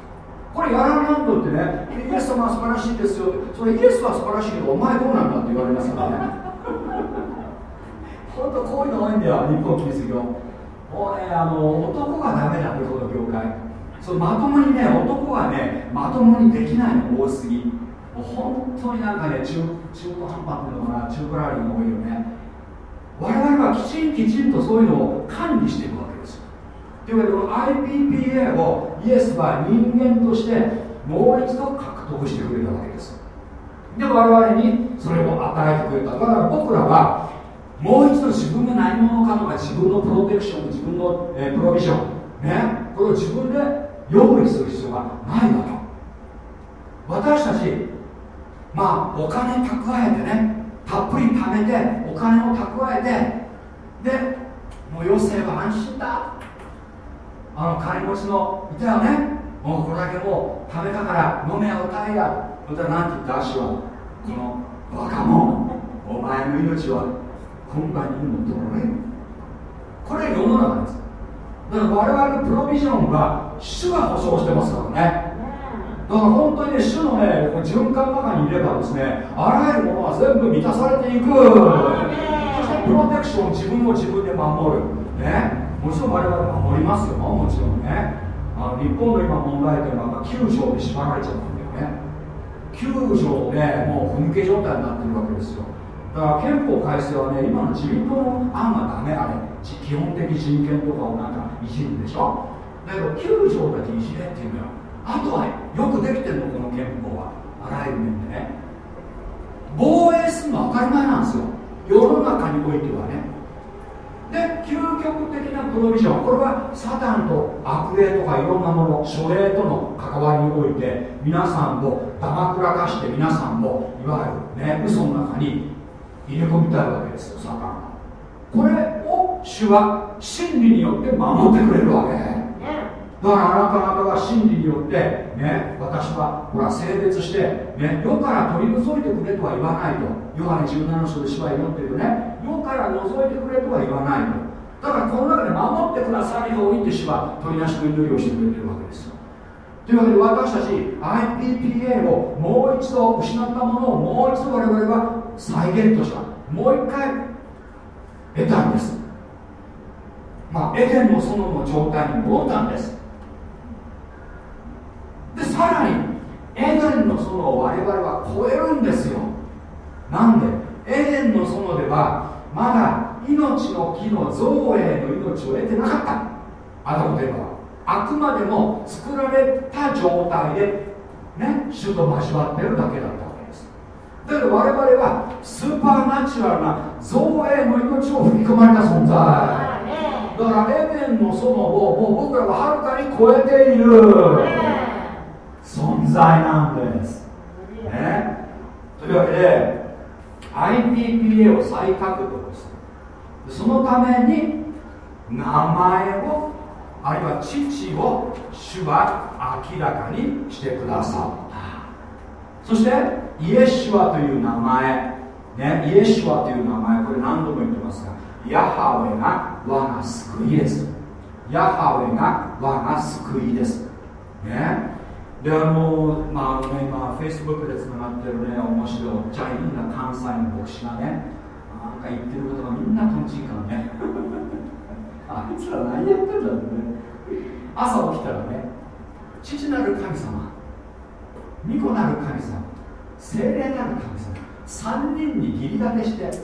これやらなんとってねイエス様は素晴らしいですよそれイエスは素晴らしいけどお前どうなんだって言われますからね。本当こういうの多いんだよ日本キリスト教。もうねあの男がダメだってこの業界。そのまともにね男がねまともにできないの多すぎもう本当になんかね中中途半端っていうのかな中途ラリーが多いよね。我々はきちんきちんとそういうのを管理していくわけです。というわけでこの IPPA をイエスは人間としてもう一度獲得してくれたわけです。で我々にそれを与えてくれただから僕らはもう一度自分が何者かとか自分のプロテクション自分の、えー、プロビジョンね。これを自分で用意する必要がないわけ。私たちまあお金蓄えてねたっぷり貯めてお金を蓄えてでもう余生は安心だ。あの金持ちのいたよね。もうこれだけもう貯めたから飲めや歌えや。そしたら何て言った？足はこのバカ者。お前の命は今晩にも取られる。これ世の中です。だから我々のプロビジョンは主が保証してますからね。から本当にね主のね循環の中にいればですねあらゆるものは全部満たされていく。そしてプロテクション自分を自分で守る。ね。もちろん我々守りますよもちろんね。あの日本の今問題というのは9条で縛られちゃったんだよね。9条でもうふぬけ状態になってるわけですよ。だから憲法改正はね今の自民党の案がダメあれ。基本的人権とかをなんかいじるんでしょ。だけど9条だけいじれっていうのよあとはよくできてるのこの憲法は。あらゆる面でね。防衛するのは当たり前なんですよ。世の中においてはね。で究極的なプロビジョン。これはサタンと悪霊とかいろんなもの書霊との関わりにおいて皆さんをだまくらかして皆さんをいわゆるね嘘の中に入れ込みたいわけですよサタンは。これを主は真理によって守ってくれるわけ。だからあなた方は真理によってね私はほら性別してね世から取り除いてくれとは言わないと。ヨハネ17章で主は祈ってるよね。世から除いてくれとは言わないと。だからこの中で守ってくださるようにって主は取りなしの祈りをしてくれてるわけですよ。というわけで私たち IPPA をもう一度失ったものをもう一度我々は再現とした。もう一回得たんです。まあエデンの園の状態に戻ったんです。でさらにエデンの園を我々は超えるんですよ。なんで？エデンの園ではまだ命の木の造営の命を得てなかった。アダムといえばあくまでも作られた状態でね主と交わってるだけだったわけです。だけど我々はスーパーナチュラルな造営の命を振り込まれた存在。だからエデンの園をもう僕らははるかに超えている存在なんです。ね。というわけで IPPA を再確保するそのために名前をあるいは父を主は明らかにしてくださった。そしてイエシュアという名前。ね、イエシュアという名前これ何度も言ってますがヤハウェが我が救いです。ヤハウェが我が救いです。ね。であのまああのね今フェイスブックでつながってるね面白いおっちゃんいいんだ関西の牧師がねなんか言ってることがみんなとんちいからね。あいつら何やってるんだろうね。朝起きたらね父なる神様御子なる神様精霊なる神様3人に義理立てして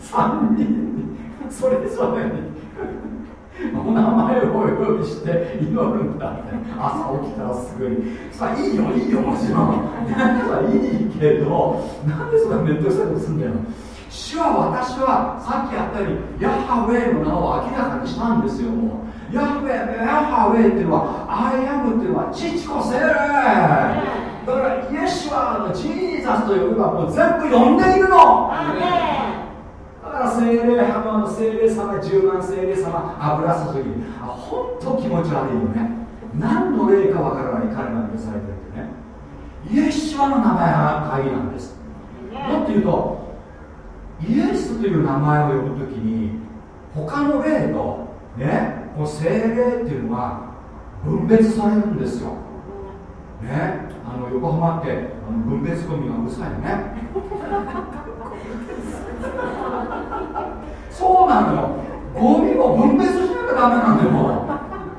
3人にそれぞれにお名前をお呼びして祈るんだって朝起きたらすぐにさあいいよいいよもちろんさいいけどなんでそんな面倒くさいことすんだよ主は私はさっきやったようにヤハウェイの名を明らかにしたんですよもうヤハウェイヤハウェイっていうのは I am っていうのは父子聖霊だからイエシュアのジーザスと呼べばもう全部呼んでいるのだ聖霊様の聖霊様充満聖霊様油注ぎ。あ本当気持ち悪いよね。何の霊かわからない彼が召されてるってね。イエシュアの名前が鍵なんです。もっと言うとイエスという名前を呼ぶときに他の霊とねこの精霊っていうのは分別されるんですよ。ね。あの横浜ってあの分別ゴミがうるさいよね。そうなのよ。ゴミを分別しなきゃダメなんだよ。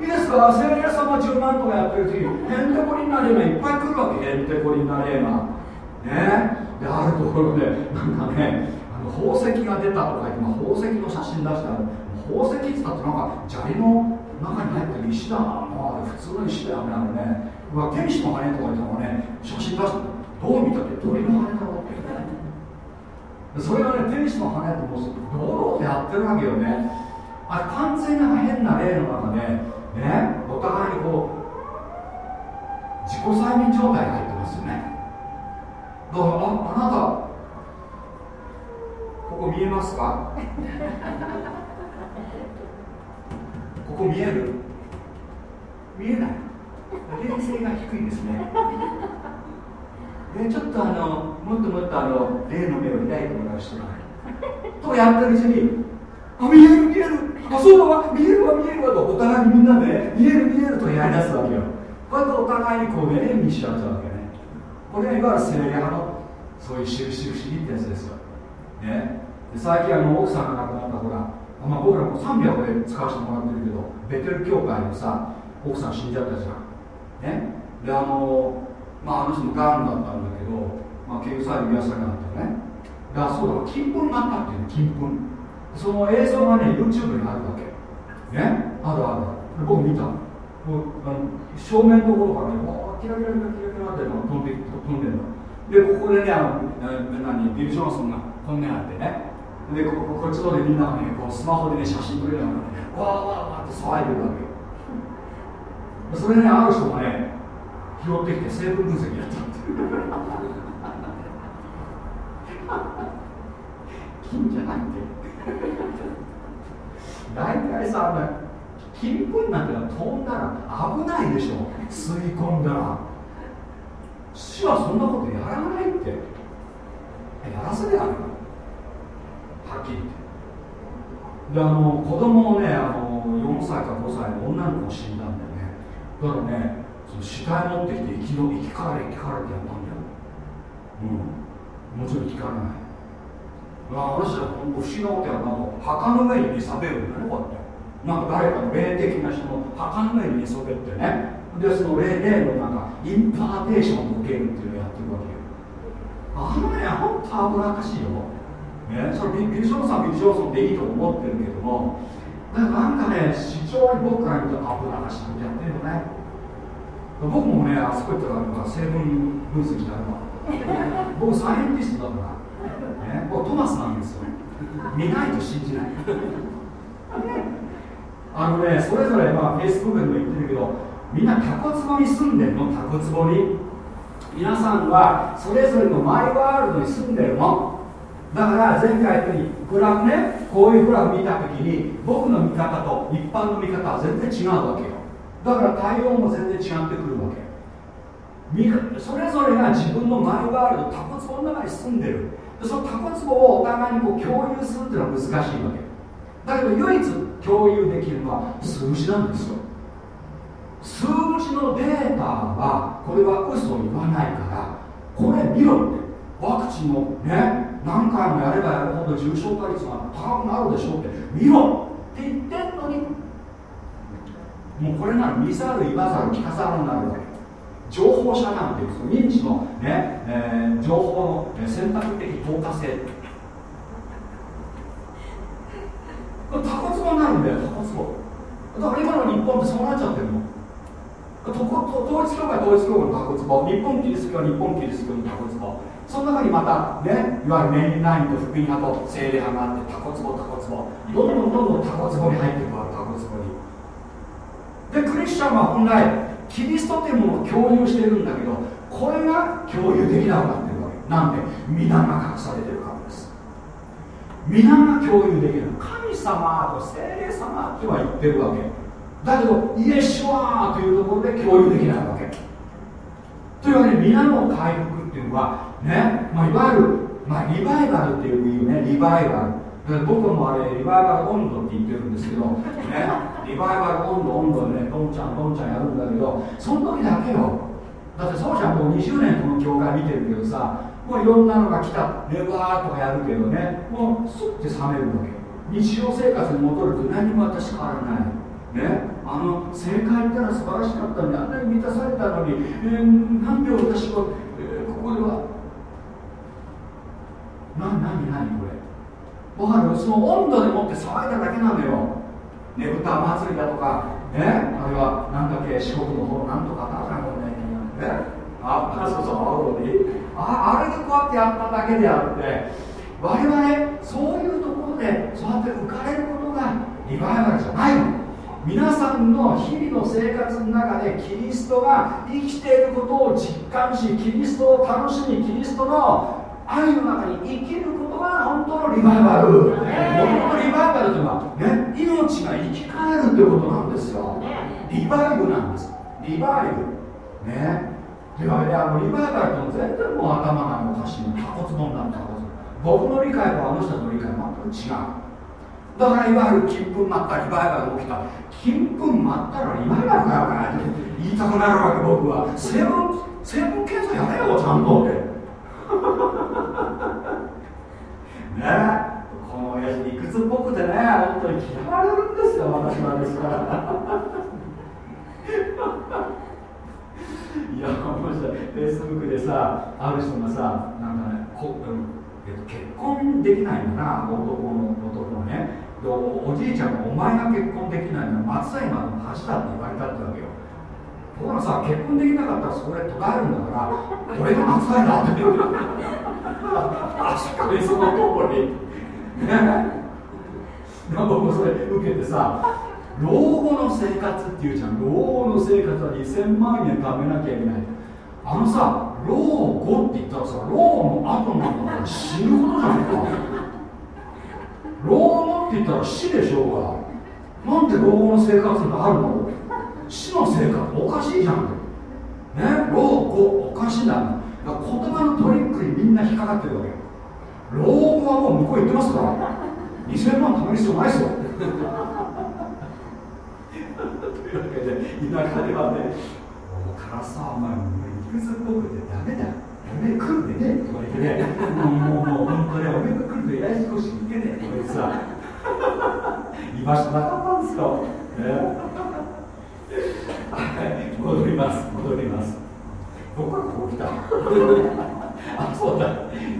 いいですか精霊様10万とかやってる時ヘンテコリンナレーマいっぱい来るわけ。ヘンテコリンナレーマね。であるところでなんかねあの宝石が出たとか言って、宝石の写真出したら宝石って言ったってなんか砂利の中に入ってる石だ。な、まあ、普通の石だよねあのね。天使の羽とか言ったのね写真出してどう見たって鳥の羽だろって。それがね天使の羽ともう堂々とやってるわけよね。あれ完全な変な例の中でねお互いにこう自己催眠状態に入ってますよね。だからああなたここ見えますか？ここ見える？見えない。冷静が低いですね。でちょっとあのもっともっとあの霊の目を開いてもらう人がとやってるうちにあ見える見える。あそうだわ。見えるわ見えるわ。とお互いにみんなで見える見えるとやりだすわけよ。こうやってお互いにこうね演技しちゃったわけね。これがいわゆる精霊派のそういう印々ってやつですよ、ね、で最近あの奥さんが亡くなったほら、まあ、僕らも300で使わせてもらってるけどベテル教会のさ奥さん死んじゃったじゃん。ね。であのまああの人もがんだったんだけど、まあ、結局最後癒されなったね。だからそうだ金粉になったっていう金粉。その映像がね YouTube にあるわけ。ねあるある。僕見た。もうあの正面のところからねわーキラキラキラキラキラってのが飛んで飛んでるの。でここでねあの何ビル・ジョンソンがこんなあってね。でここっちのでみんながねこうスマホでね写真撮れるようになってわーわーわーって騒いでるわけ。よそれねある人がね拾ってきて成分分析やったって金じゃないんで大体さ金粉なんての飛んだら危ないでしょ吸い込んだら死はそんなことやらないってやらせであるはっきり言ってであの子供をねあの4歳か5歳の女の子死んだんだよ。ねだからねその死体持ってきて生きの生き返れ生き返れってやったんだよ。うん。もちろん生き返らない。あの人は不思議なことやなと墓の上に寝そべるんだねこうやってなんか誰かの霊的な人の墓の上に寝そべってね。でその霊霊のなんか impartation を受けるっていうのをやってるわけよ。あのねほんと危なっかしいよ、ね、それビル・ジョンソンビル・ジョンソンでいいと思ってるけども。なんかね非常に僕から見ると危なっかしいことやってるよね。僕もねあそこ行ったらなんか成分分析だるわ僕サイエンティストだから。ね、僕トマスなんですよ見ないと信じない。あのねそれぞれまあフェイスブックでも言ってるけどみんなタコツボに住んでるの？タコツボに。皆さんはそれぞれのマイワールドに住んでるの？だから前回言ったようにグラフね。こういうグラフ見た時に僕の見方と一般の見方は全然違うわけよ。だから対応も全然違ってくるわけ。それぞれが自分のマイワールドタコツボの中に住んでる。そのタコツボをお互いにこう共有するっていうのは難しいわけ。だけど唯一共有できるのは数字なんですよ。数字のデータはこれは嘘を言わないからこれ見ろって。ワクチンをね何回もやればやるほど重症化率が高くなるでしょうって。見ろって言ってんのにもうこれなら見ざる言わざる聞かざるになるわけ。情報遮断っていうその認知のね、えー、情報の選択的透過性。タコツボになるんだよタコツボ。だから今の日本ってそうなっちゃってるの。統一教会統一教会のタコツボ。日本キリスト教日本キリスト教のタコツボ。その中にまたねいわゆるメインラインと福音派と精霊派があってタコツボタコツボ。どんどんどんどんタコツボに入っていくわでクリスチャンは本来キリストというものを共有しているんだけどこれが共有できなくなってるわけなんで皆が隠されているからです。皆が共有できる。神様と精霊様っては言ってるわけ。だけどイエシュアというところで共有できないわけ。というわけで皆の回復っていうのはね、まあ、いわゆる、まあ、リバイバルっていうよねリバイバル。僕もあれリバイバル温度って言ってるんですけどねリバイバル温度温度でねどんちゃんどんちゃんやるんだけどその時だけよ。だってそうじゃんもう20年この教会見てるけどさもういろんなのが来た。レバーとかやるけどねもうスッて冷めるわけ日常生活に戻ると何も私変わらない。ね、あの正解ってのは素晴らしかったのにあんなに満たされたのに、えー、何秒私は、えー、ここでは。な何何？わかるその温度でもって騒いだだけなのよ。ねぶた祭りだとかねあるいはなんだっけ四国の方なんとかななんかねね。あそうそう青森。ああれでこうやってやっただけであって我々そういうところでそうやって浮かれることがリバイバルじゃないの。皆さんの日々の生活の中でキリストが生きていることを実感しキリストを楽しみキリストの愛の中に生きることが本当のリバイバル、本当のリバイバルというのは、ね、命が生き返るということなんですよ。リバイブなんです。リバイブ。ね。というわけであのリバイバルと全然もう頭がおかしい。タコツボになるタコツ僕の理解とあの人の理解は全く違う。だからいわゆる金粉待ったリバイバルが起きた。金粉待ったらリバイバルかよかって言いたくなるわけ僕は。成分検査やれよちゃんと。ってねこの親父理屈っぽくてね本当に嫌われるんですよ私はですから。いや面白い。フェイスブックでさある人がさなんかねこ、えっと、結婚できないんだな男の男のね。おじいちゃんがお前が結婚できないのは松山の恥だって言われたってわけよ。ところがさ結婚できなかったらそれ途絶えるんだから俺が松山だって。確かにその通り。ね。僕それ受けてさ老後の生活っていうじゃん。老後の生活は2000万円貯めなきゃいけない。あのさ老後って言ったらさ老後の後なんだから死ぬことじゃないか。老後って言ったら死でしょうが。なんで老後の生活があるの？死の生活おかしいじゃん。ね老後おかしいんだ。言葉のトリックにみんな引っかかってるわけよ。老後はもう向こう行ってますから。2000万貯める必要ないですよ。というわけで田舎ではね「からさお前理屈っぽくてダメだ。おめえ来るでね」とか言ってねもうもう本当におめえが来るとややこしい。けねえとか言ってさ居場所なかったんですよ、ね戻ります戻ります。僕はここ来た。あそうだ。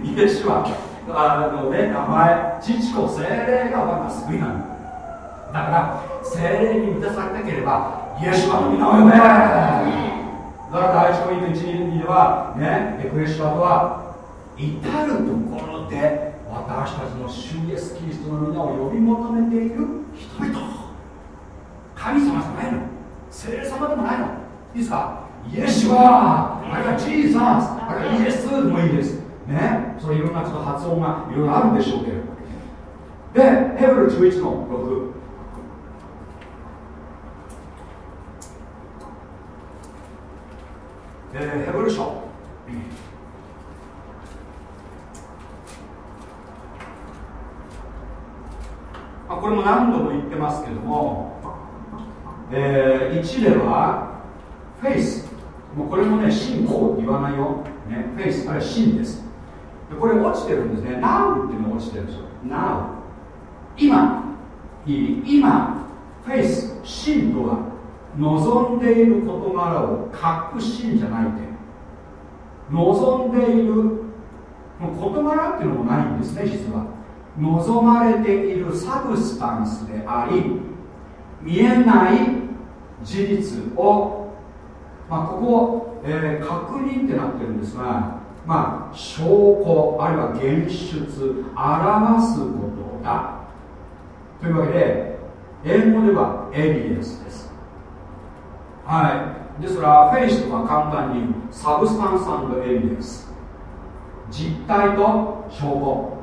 イエスはあのね名前父子精霊が我が救いなのだ。だから精霊に満たされなければイエスはの皆を呼べだから第一コリント1ではねエクレシアとは至るところで私たちの主イエスキリストの皆を呼び求めている人々。神様じゃないの。聖霊様でもないの？いいですか？イエスはあるいはジーザスあるいはイエスでもいいです。ね？それいろんなちょっと発音がいろいろあるんでしょうけれどでヘブル11の6えー、ヘブル書、あ、これも何度も言ってますけども、えー、1ではフェイス。もうこれもね信仰って言わないよ、ね、 faith。あるいは真です。でこれ落ちてるんですね。Now っていうのが落ちてるんですよ。Now 今。いい？今。フェイス。真とは望んでいる事柄を確信じゃないで望んでいる。事柄っていうのもないんですね実は。望まれている substance であり見えない事実を、まあ、ここ、えー、確認ってなってるんですが、まあ、証拠あるいは現出表すことだ。というわけで英語ではエビデンスです。はい。ですからフェイスとか簡単にサブスタンスエビデンス。実体と証拠。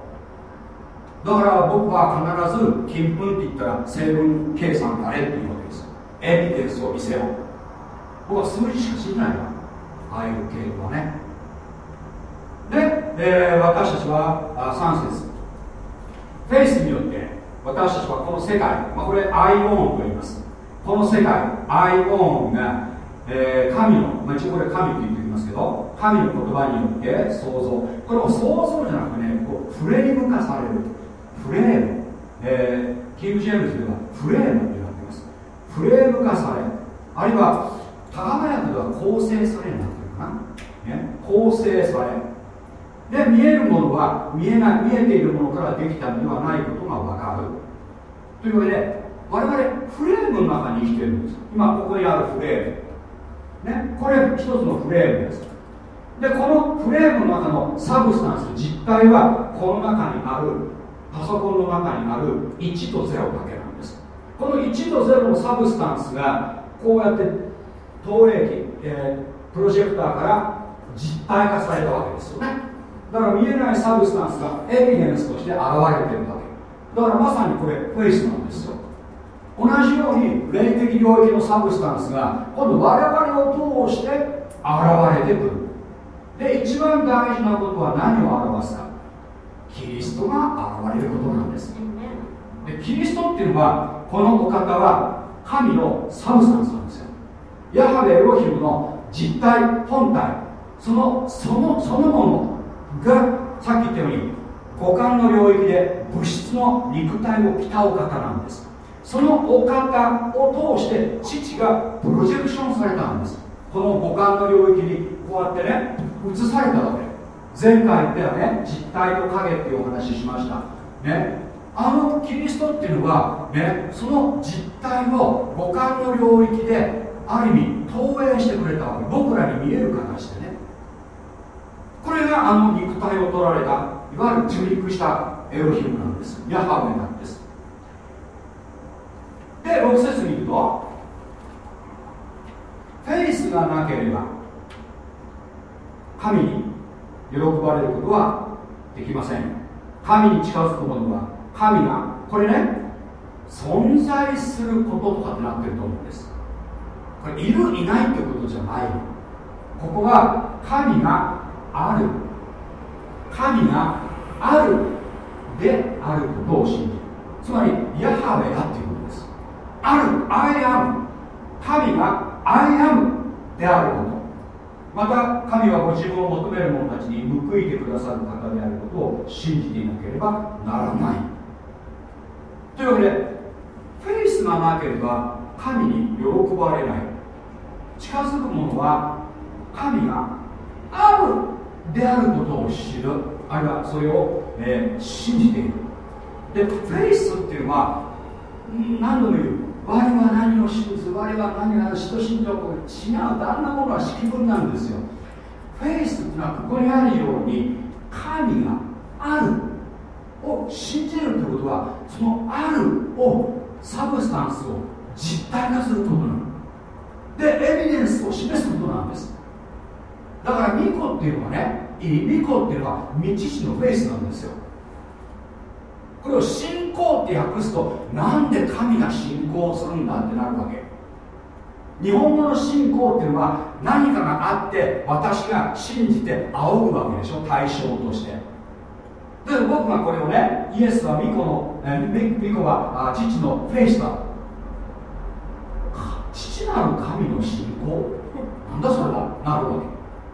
だから僕は必ず金粉って言ったら成分計算やれっていうエビデンスを見せよう。僕は数字しか信じない。わああいう系統はね。で、えー、私たちは3節。フェイスによって私たちはこの世界、まあ、これアイオンと言います。この世界アイオンが、えー、神の、まあ、一応これ神と言っておきますけど神の言葉によって創造。これも想像じゃなくてねこうフレーム化される。フレーム、えー、キング・ジェームズではフレームフレーム化されあるいは口語訳では構成されになってるかな、ね、構成され。で見えるものは見えない見えているものからできたのではないことが分かる。というわけで我々フレームの中に生きてるんです。今ここにあるフレーム。ねこれ一つのフレームです。でこのフレームの中の substance 実体はこの中にある。パソコンの中にある。1と0だけ。この1と0の substance がこうやって投影機、えー、プロジェクターから実体化されたわけですよね。だから見えない substance がエビデンスとして現れてるわけ。だからまさにこれフェイスなんですよ。同じように霊的領域の substance が今度我々を通して現れてくる。で一番大事なことは何を表すか。キリストが現れることなんです。でキリストっていうのはこのお方は神のサブスタンスなんですよヤハベエロヒムの実体本体そのそのそのものがさっき言ったように五感の領域で物質の肉体を着たお方なんですそのお方を通して父がプロジェクションされたんですこの五感の領域にこうやってね映されたわけ。前回言ったよね実体と影っていうお話しました。ね。あのキリストっていうのは、ね、その実体を五感の領域である意味投影してくれたわけ。僕らに見える形でね。これがあの肉体を取られたいわゆる受肉したエロヒムなんです。ヤハウェなんです。で6節に言うとフェイスがなければ神に喜ばれることはできません。神に近づく者は神がこれね存在することとかってなってると思うんです。これいるいないってことじゃない。ここは神がある。神があるであることを信じる。つまりヤハウェだっていうことです。ある I am 神が I am であること。また神はご自分を求める者たちに報いてくださる方であることを信じていなければならない。というわけでフェイスがなければ神に喜ばれない。近づく者は神があるであることを知る。あるいはそれを、えー、信じている。でフェイスっていうのは何度も言う。我は何を信ず我は何を使徒信条違うあんなものは式文なんですよ。フェイスっていうのはここにあるように神がある。を信じるということはそのあるを substance を実体化することなの。でエビデンスを示すことなんです。だからミコっていうのはねいいミコっていうのは未知知のフェイスなんですよ。これを信仰って訳すとなんで神が信仰するんだってなるわけ。日本語の信仰っていうのは何かがあって私が信じて仰ぐわけでしょ対象として。で僕がこれをねイエスは巫女の巫女は父のフェイスだ。父なる神の信仰？なんだそれは。なるわけ。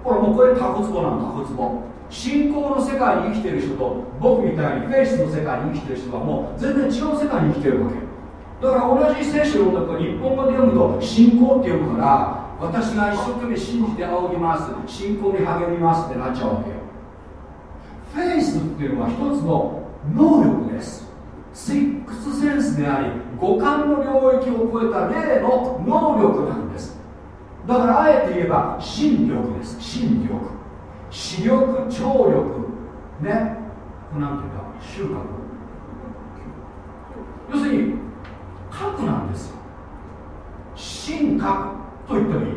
これもうこれタコツボなんだタコツボ。信仰の世界に生きてる人と僕みたいにフェイスの世界に生きてる人はもう全然違う世界に生きてるわけ。だから同じ聖書を読むと日本語で読むと信仰って読むから私が一生懸命信じて仰ぎます信仰に励みますってなっちゃうわけよ。フェイスっていうのは一つの能力です。シックスセンスであり五感の領域を超えた霊の能力なんです。だからあえて言えば心力です。心力。視力聴力。ね。これなんていうか収穫。要するに核なんですよ。心核と言ってもいい。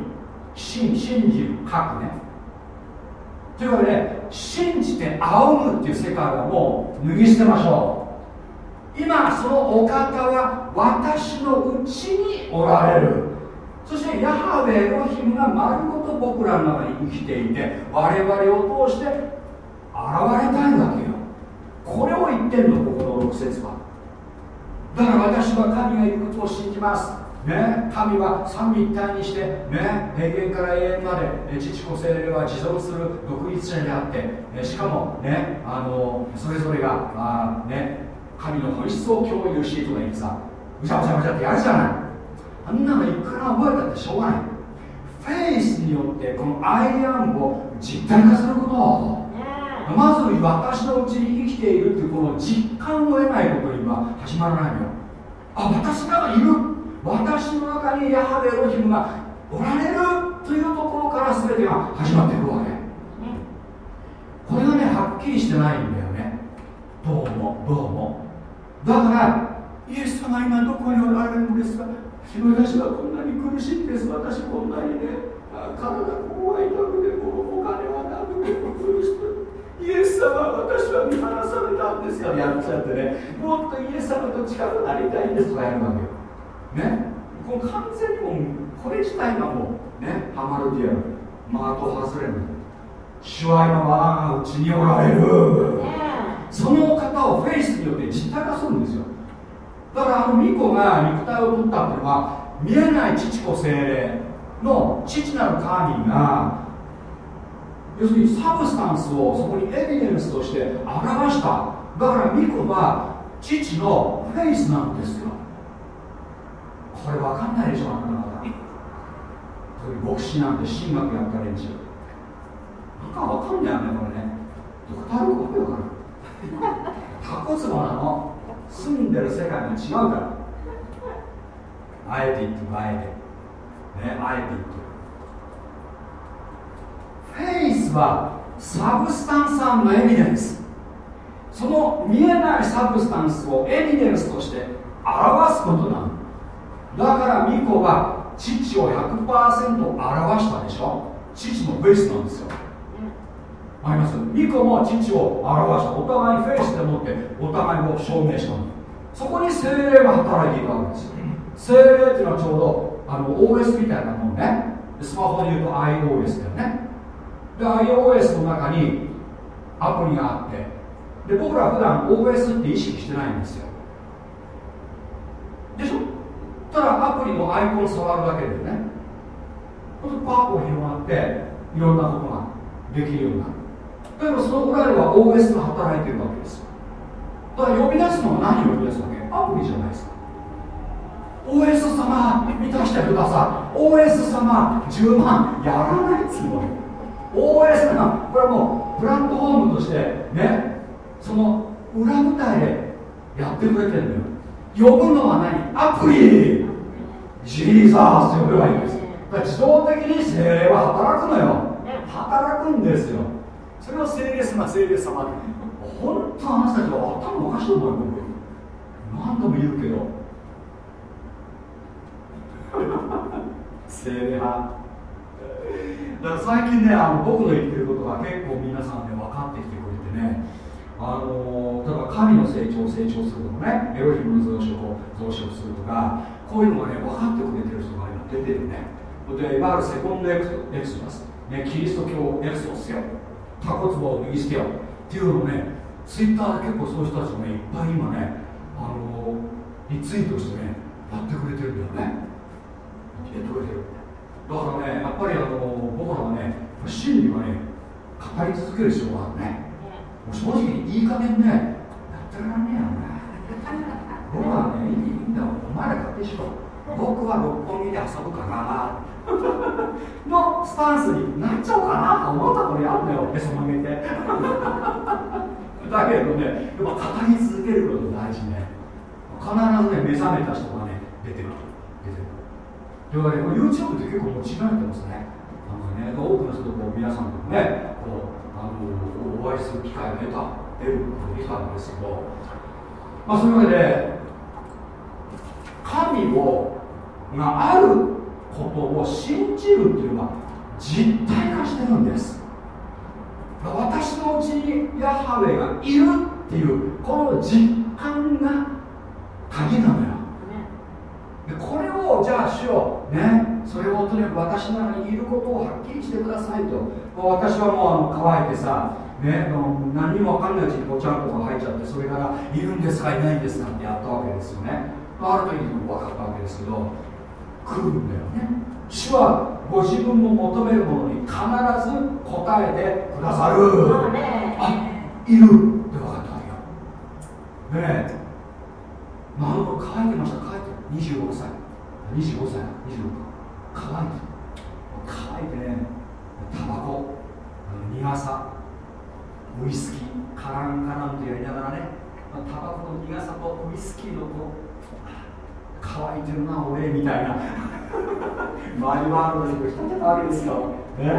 信信じる核ね。というわけで信じて仰ぐっていう世界はもう脱ぎ捨てましょう。今そのお方は私のうちにおられる。そしてヤハウェエロヒムが丸ごと僕らの中に生きていて我々を通して現れたいわけよ。これを言ってんのここの6節は。だから私は神がいることを信じます。ね、神は三位一体にして、ね、平原から永遠まで父子精霊は持続する独立者であってしかも、ね、あのそれぞれがあ、ね、神の本質を共有しとか言ってさうじゃうじゃうじゃってやるじゃない。あんなのいくら覚えたってしょうがない。フェイスによってこのアイアンを実体化すること。まず私のうちに生きているっていうこの実感を得ないことには始まらないのよ。あ私がいる私の中にヤハベエロヒムがおられるというところから全てが始まっていくわけ、これがねはっきりしてないんだよね。どうもどうも。だからイエス様今どこにおられるんですか。私はこんなに苦しいんです。私こんなにね体ここが痛くてこお金はなくて苦しくイエス様私は見放されたんですよ。やっちゃってね。もっとイエス様と近くなりたいんです。とかやるわけよ。ね。この完全にもうこれ自体がもうねハマるディアルマート外れる主は今我がうちにおられる。その方をフェイスによって実体化するんですよ。だからあの御子が肉体を取ったっていうのは見えない父子聖霊の父なる神が要するに substance をそこにエビデンスとして表した。だから御子は父のフェイスなんですよ。これ分かんないでしょあなた。方牧師なんて神学やった連中なんか分かんないよねこれね。ドクタールコピーかるタコツボなの住んでる世界が違うから。あえて言ってあえて。ねあえて言って。フェイスはサブスタンスのエビデンス。その見えないサブスタンスをエビデンスとして表すことなのだから巫女は父を100%表したでしょ？父のフェイスなんですよ。あります？巫女も父を表した。お互いフェイスでもってお互いを証明したの。そこに精霊が働いていたわけです。よ精霊っていうのはちょうどあの OS みたいなもんね。スマホで言うと iOS だよね。で iOS の中にアプリがあってで僕ら普段 OS って意識してないんですよ。でしょ？ただアプリのアイコン触るだけでね。パーッと広がっていろんなことができるようになる。だけどその裏では OS が働いてるわけですだから呼び出すのは何を呼び出すわけ？アプリじゃないですか。OS 様満たしてください。OS 様10万やらないっつもり。OS がこれはもうプラットフォームとしてねその裏舞台でやってくれてるのよ。呼ぶのは何？アプリ。ジーザース呼べばいいんです自動的に精霊は働くのよ。働くんですよ。それを精霊様精霊様本当あの人たちは頭おかしいと思うよ。何度も言うけど。精霊派。だから最近ねあの僕の言ってることが結構皆さんね分かってきてくれてね。あの例えば神の成長を成長するとかねエロヒムの増殖を増殖するとかこういうのがね分かってくれてる人が今出てるね。でいわゆるセコンドエクスマス、ね、キリスト教エクソスよ。タコツボを脱ぎ捨てよっていうのをねツイッターで結構そういう人たちがねいっぱい今ねあのリツイートしてねやってくれてるんだよね。やってくれてるだからねやっぱりあの僕らはね真理はね語り続ける必要があるね。もう正直にいい加減ねやってらんねえよね。僕らはねいい前ら勝手にしろ僕は六本木で遊ぶかな。のスタンスになっちゃおうかなと思ったことやるんだよ。へそ曲げて。だけどねやっぱ語り続けること大事ね。必ずね目覚めた人がね出てくる。出てくる。というわけで YouTube って結構もう違えてますね。なんかね多くの人とこう皆さんとねこうあのお会いする機会が得た得ることができたんですけど。まあそういうわけで神をがあることを信じるっていうのは実体化してるんです。私のうちにヤハウェがいるっていうこの実感が鍵なのよ。でこれをじゃあ主よねそれをとにかく私の中にいることをはっきりしてくださいと。私はもうあの乾いてさね、何にも分かんないうちにぽちゃんとか入っちゃってそれからいるんですかいないんですかってやったわけですよねある時にも分かったわけですけど来るんだよね。主はご自分の求めるものに必ず答えてくださる。あいるって分かったわけよ。ねえ。なるほど乾いてました。乾いて25歳。25歳。26乾いて乾いてねタバコ。苦さ。ウイスキー。カランカランとやりながらね。タバコの苦さとウイスキーのこう乾いてるな俺みたいな。マリワールドに浸ってたわけですよ、ね、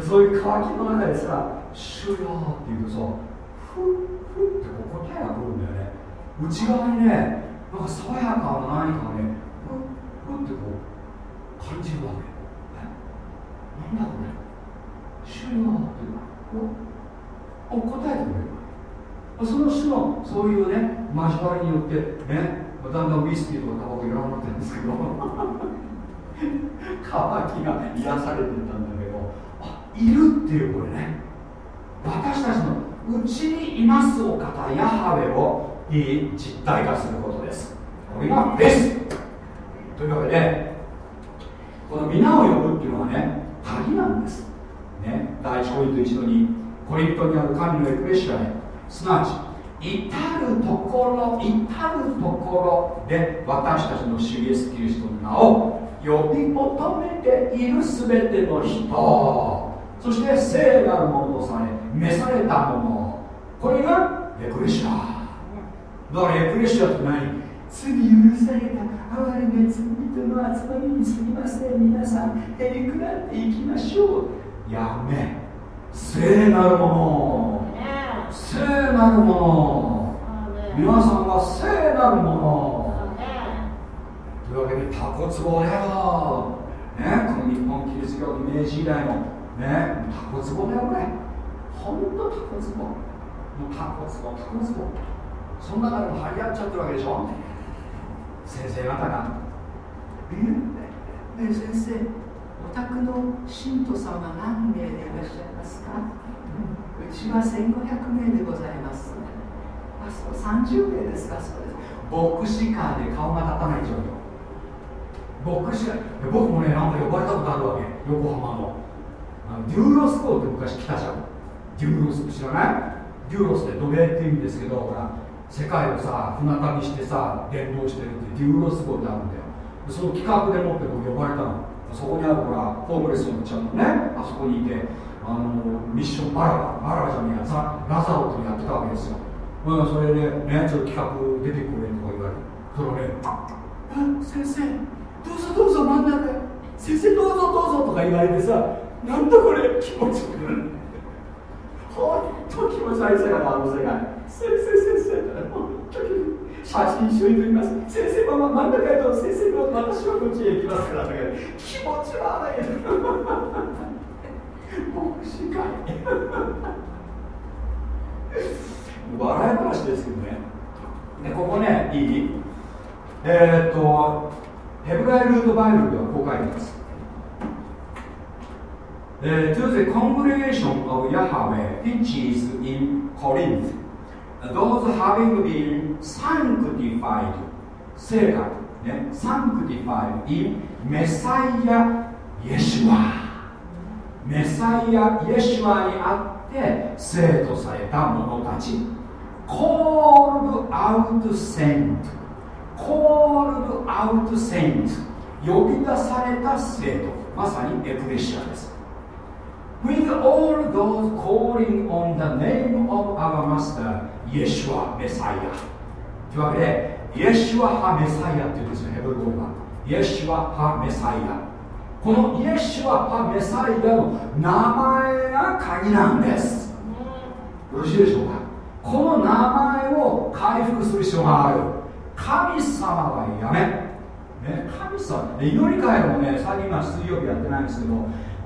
そういう乾きの中でさ「主よ」って言うとさふっふって答えが来るんだよね。内側にねなんか爽やかな何かがねふっふってこう感じるわけ。え？なんだこれ？主よってお答えてくれる。その種のそういうね交わりによってねだんだんウイスキーとかタバコいらなくなってるんですけど。渇きが癒されてたんだけど。あいるっていうこれね。私たちのうちにいますお方ヤハウェをいい実体化することです。これがフェイスというわけでこの皆を呼ぶっていうのはね鍵なんです。ね第一コリント一度にコリントにある神のエクレシアへ。すなわち至るところ至るところで私たちの主イエスキリストの名を呼び求めている全ての人。そして聖なるものとされ召されたもの。これがエクレシアだからエクレシアって何罪許された哀れみ罪人の集まりにすぎません。皆さんへりくらっていきましょう。やめ。聖なるもの聖なるもの。皆さんは聖なるもの。というわけでタコツボだよ、ね、この日本キリスト教の明治時代のねタコツボだよこれ。ほんとタコツボ。もうタコツボタコツボ。その中でも張り合っちゃってるわけでしょ。先生方が「えね先生お宅の信徒様何名でいらっしゃいますか？うちは1500名でございます。あそう30名ですかそうで。す牧師カーで顔が立たない状況。牧師僕もねなんか呼ばれたことあるわけ。横浜の。あのデューロス号って昔来たじゃん。デューロス知らない？デューロスって奴隷って意味ですけどほら世界をさ船旅してさ伝道してるってデューロス号ってあるんだよ。その企画でもって僕呼ばれたの。そこにあるほらホームレスのちゃんのねあそこにいて。あのミッションバラババラバじゃねえやザ・ラザロってやってたわけですよ、まあ、それでねちょっと企画出てくれとか言われてそれね「先生どうぞどうぞ真ん中。先生どうぞどうぞ」とか言われてさなんだこれ気持ち悪い。本当気持ち悪い世界あの世界先生先生本当に。写真一緒に撮ります。先生ママ真ん中へと先生の私はこっちへ行きますから気持ち悪い。牧師会笑い話ですけどねでここねいいえー、っとヘブライルートバイブルではこう書いてます Uh, to the congregation of Yahweh which is in Corinth, those having been sanctified, 聖化、ね、sanctified in メサイア・イエシュアメサイア・イエシュアにあって生徒された者たち。called out saint called out saint 呼び出された生徒。まさにエクレシアです。With all those calling on the name of our master イエシュア・メサイアというわけでイエシュア・ハ・メサイアっていうんですよヘブル語では。イエシュア・ハ・メサイアこのイエシュア・ハ・メサイアの名前が鍵なんです。よろしいでしょうか？この名前を回復する必要がある。神様はやめ、ね、神様祈り会もね最近今水曜日やってないんですけど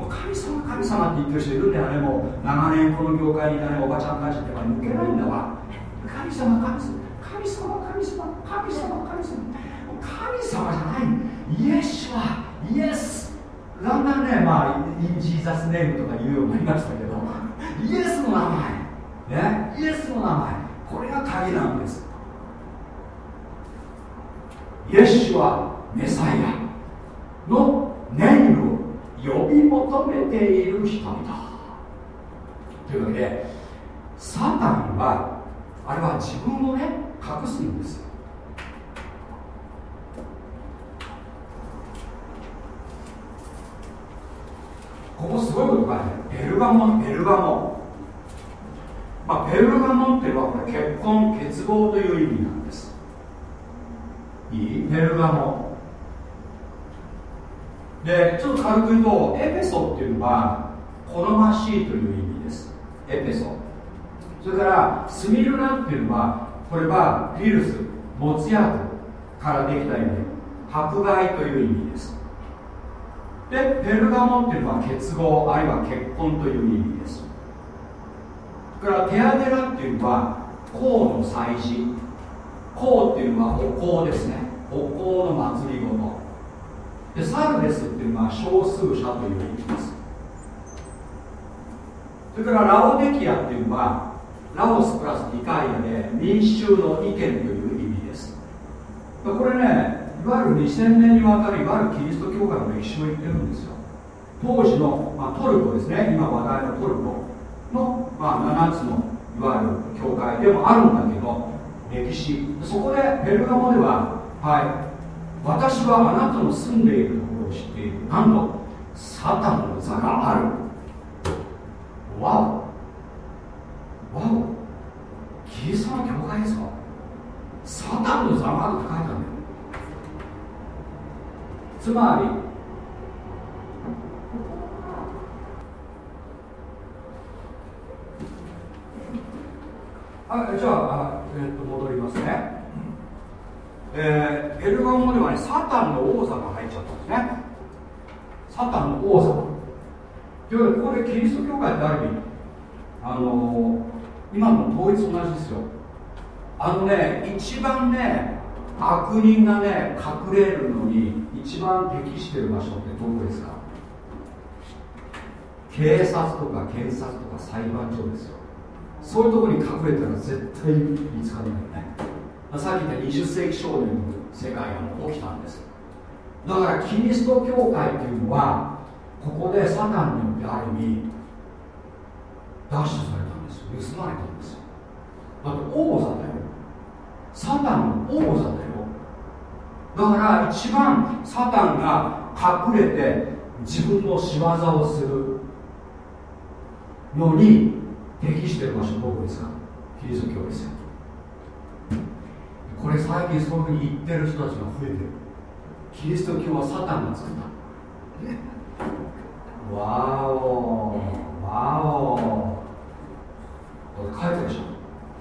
神様神様って言ってる人いるんだよね。もう長年この業界にいたねおばちゃんたちって抜けないんだわ。神様神様。神様神様。神様神様。神様じゃない。イエスはイエス。だんだんねまあインジーザスネームとか言うようになりましたけど イエスの名前ねイエスの名前これが鍵なんです。イエスはメサイアのネームを呼び求めている人々。というわけでサタンはあれは自分をね隠すんですよ。ここすごいこと書いてペルガモンペルガモン。まあペルガモンっていうのはこれ結婚結合という意味なんです。いい？ペルガモン。でちょっと軽く言うとエペソっていうのは好ましいという意味です。エペソ。それからスミルナっていうのはこれはフィルスモツヤクからできた意味。迫害という意味です。でペルガモンっていうのは結合あるいは結婚という意味です。それからテアデラっていうのは公の祭事。公っていうのはお香ですね。お香の祭りごと。でサルデスっていうのは少数者という意味です。それからラオデキアっていうのはラオスプラスディカイアで民衆の意見という意味です。これねいわゆる2000年にわたるいわゆるキリスト教会の歴史を言ってるんですよ。当時の、まあ、トルコですね。今話題のトルコの、まあ、7つのいわゆる教会でもあるんだけど歴史。そこでペルガモでははい私はあなたの住んでいるところを知っている。なんとサタンの座がある。わお。わお。キリストの教会ですか？サタンの座があるって書いてあるんだよ。つまりあじゃあえー、っと戻りますね。えー、エルガモではねサタンの王座が入っちゃったんですね。サタンの王座というわけでここでキリスト教会ってある意味あのー、今の統一同じですよ。あのね一番ね悪人がね隠れるのに一番適してる場所ってどこですか？警察とか検察とか裁判所ですよ。そういうところに隠れたら絶対見つからない。よねさっき言った20世紀少年の世界が起きたんです。だからキリスト教会っていうのはここでサタンによってある意味奪取されたんですよ。盗まれたんですよ。だって王座だよ。サタンの王座だよ。だから一番サタンが隠れて自分の仕業をするのに適してる場所どこですかキリスト教ですよ。これ最近そういうふうに言ってる人たちが増えてる。キリスト教はサタンが作った。わおわお。書いてるでしょ。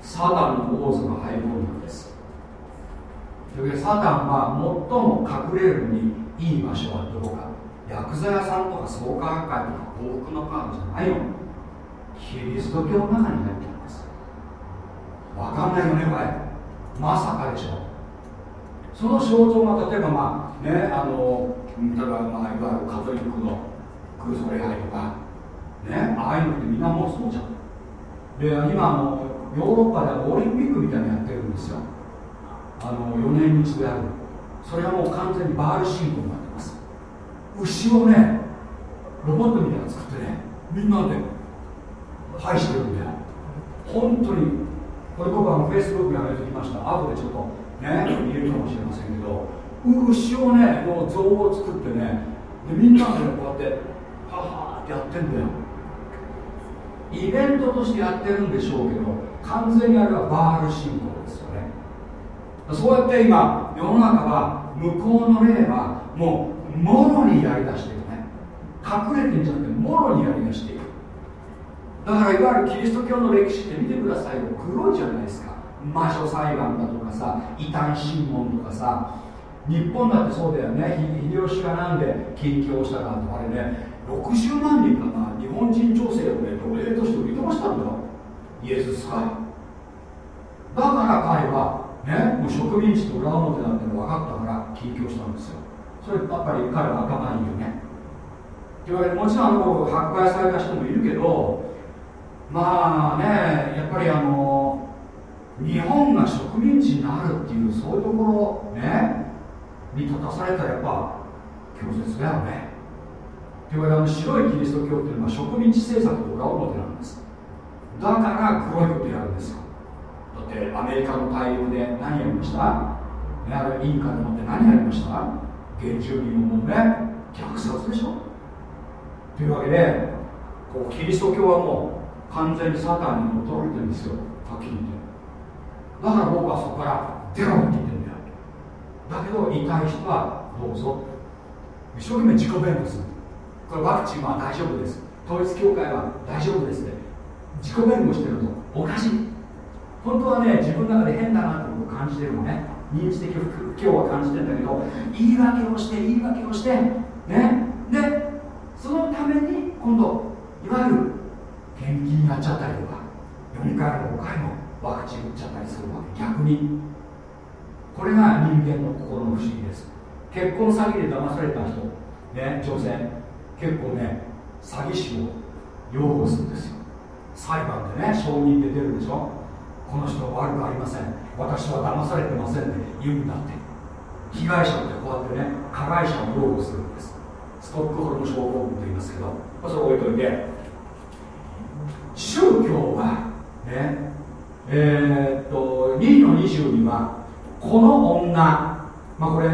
サタンの王座の配合なんです。というわけでサタンは最も隠れるにいい場所はどこか。薬剤屋さんとか創価学会とか幸福のカードじゃないよ。キリスト教の中に入ってるんです。わかんないよねこれ。まさかでしょ。うその象徴が例えばまあねあの例えば、まあ、いわゆるカトリックの空想礼拝とか。ねああいうのってみんなもうそうじゃん。で今あのヨーロッパではオリンピックみたいなのやってるんですよ。あの4年に一度やる。それはもう完全にバール信仰になってます。牛をねロボットみたいなの作ってねみんなで排してるんだよ本当にこれ僕はフェイスブックに上げてきました。後でちょっとね見えるかもしれませんけど牛をねの像を作ってねでみんなでこうやってははってやってんだよ。イベントとしてやってるんでしょうけど完全にあれはバール信仰ですそうやって今世の中は向こうの霊はもうもろにやりだしてるね。隠れてんじゃなくてもろにやりだしている。だからいわゆるキリスト教の歴史って見てくださいよ。黒いじゃないですか。魔女裁判だとかさ異端審問とかさ。日本だってそうだよね。秀吉がなんで近況したかとかあれね。60万人かな。日本人女性をね奴隷として売り飛ばしたんだ。よイエズスさえ。だから彼はねもう植民地と裏表だっての分かったから近況したんですよ。それやっぱり彼は頭いいよね。というわけでもちろんあの迫害された人もいるけどまあねやっぱりあの日本が植民地になるっていうそういうところねに立たされたらやっぱ強絶だよね。というわけであの白いキリスト教っていうのは植民地政策と裏表なんです。だから黒いことやるんですよ。ってアメリカの大陸で何やりました、あれインカでもって何やりました？原住民をもね虐殺でしょ？というわけでこうキリスト教はもう完全にサタンに驚いてるんですよ。はっきり言って。だから僕はそこから出ろって言ってるんだよ。だけど痛い人はどうぞ。一生懸命自己弁護する。これワクチンは大丈夫です。統一教会は大丈夫ですね自己弁護してるとおかしい本当はね自分の中で変だなってことを感じてるのね。認知的不協は感じてるんだけど言い訳をして言い訳をしてねでそのために今度いわゆる献金やっちゃったりとか4回も5回もワクチン打っちゃったりするわけ。逆に。これが人間の心の不思議です。結婚詐欺で騙された人、ね、女性結構ね詐欺師を擁護するんですよ。裁判でね証人で出るでしょ。この人は悪くありません。私は騙されてませんって言うんだって。被害者ってこうやってね加害者を擁護するんです。ストックホルム症候群と言いますけど、それ置いといて。宗教はねえー、っと2の20にはこの女。まあこれ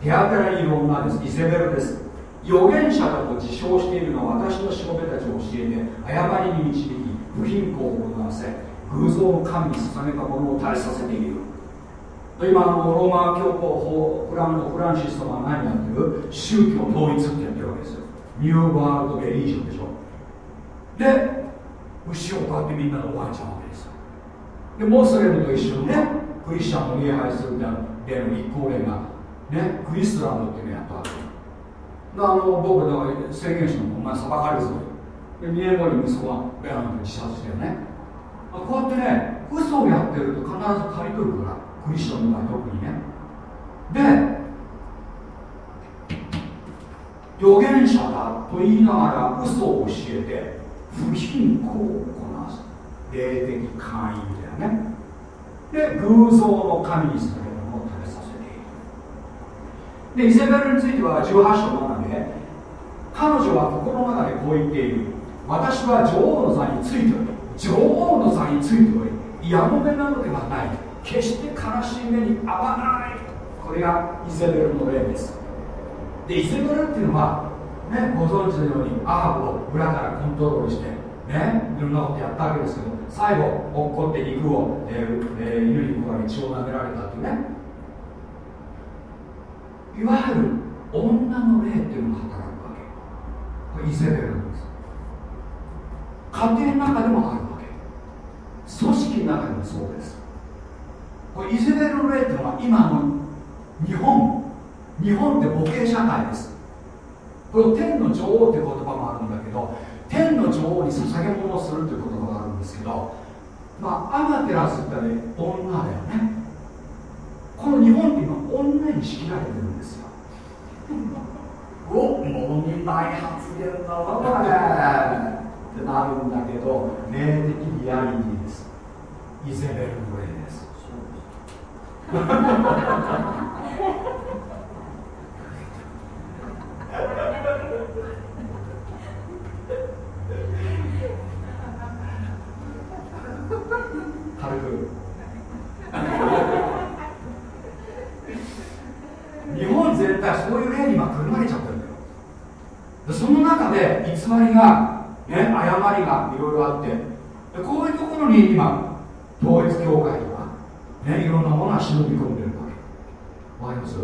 手当たりにいる女です。イゼベルです。預言者だと自称しているのは私のしもべたちを教えて誤りに導き不貧困を行わせ。偶像の神に捧げたものを耐えさせている。今のローマ教皇フランコフランシス様が何やってる宗教統一ってやってるわけですよ。ニューワールドレリージョンでしょ。で牛をこうやってみんなで覚えちゃうわけですよ。でモスレムと一緒にねクリスチャンの礼拝するみたいな例の立候例がねクリスラムっていうのやったわけであの僕だから宣言したのお前裁かれるぞ。で2年後に息子がベランダで自殺してよね。こうやってね嘘をやってると必ず刈り取るからクリスチャンの場合特にね。で預言者だと言いながら嘘を教えて不貧困を行わす。霊的会員だよね。で偶像の神にされるものを食べさせている。でイゼベルについては18章7で彼女は心の中でこう言っている。私は女王の座についており女王の座についておりやもめなのではない。決して悲しい目に遭わない。これがイゼベルの例です。でイゼベルっていうのは、ね、ご存知のようにアハブを裏からコントロールしてねいろんなことやったわけですけど最後落っこって肉を、えーえー、犬にこられ血を舐められたっていうね。いわゆる女の霊っていうのが働くわけ。これイゼベルなんです。家庭の中でもある。組織の中でもそうです。これイゼベルの霊っていうのは今の日本日本って母系社会です。これ天の女王っていう言葉もあるんだけど天の女王に捧げ物をするという言葉があるんですけどまあアマテラスってね女だよね。この日本って今女に仕切られてるんですよ。お問題発言だわこれ。ってなるんだけど霊的リアリティです。イゼベルの霊です。軽く。日本全体そういう例に今くるまれちゃってるんだよ。でその中で偽りが、ね、誤りがいろいろあって。こういうところに今統一教会とか、ね、いろんなものが忍び込んでるわけ。わかります？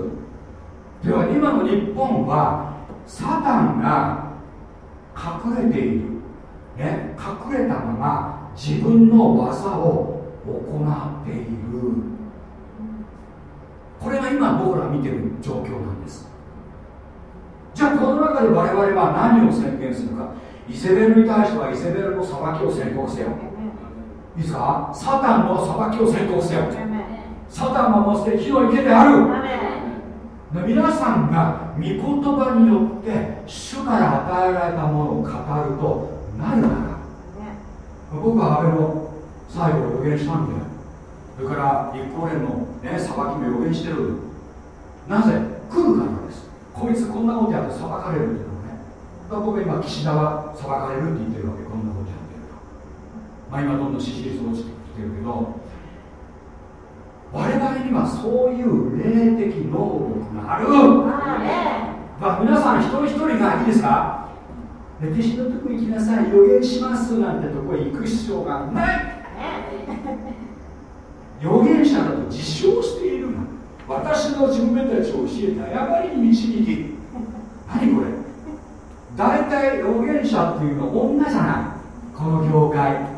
では今の日本はサタンが隠れている、ね、隠れたまま自分の技を行っている。これが今僕ら見てる状況なんです。じゃあこの中で我々は何を宣言するか。イセベルに対してはイセベルの裁きを宣告せよ。いいですか？サタンの裁きを宣告せよ。サタンはもうすでに火の池である。皆さんが御言葉によって主から与えられたものを語るとなるなら僕はあれを最後を予言したんだよ。それから立候連の、ね、裁きも予言してる。なぜ？来るからです。こいつこんなことやって裁かれるんだ僕は今岸田は裁かれるって言ってるわけこんなことやってると。まあ今どんどん支持率落ちてきてるけど我々にはそういう霊的能力がある。まあ、皆さん一人一人がいいですか歴史のとこ行きなさい予言しますなんてとこへ行く必要がない。預言者だと自称している私の自分たちを教えて誤りに導き。何これ？大体預言者っていうのは女じゃない。この業界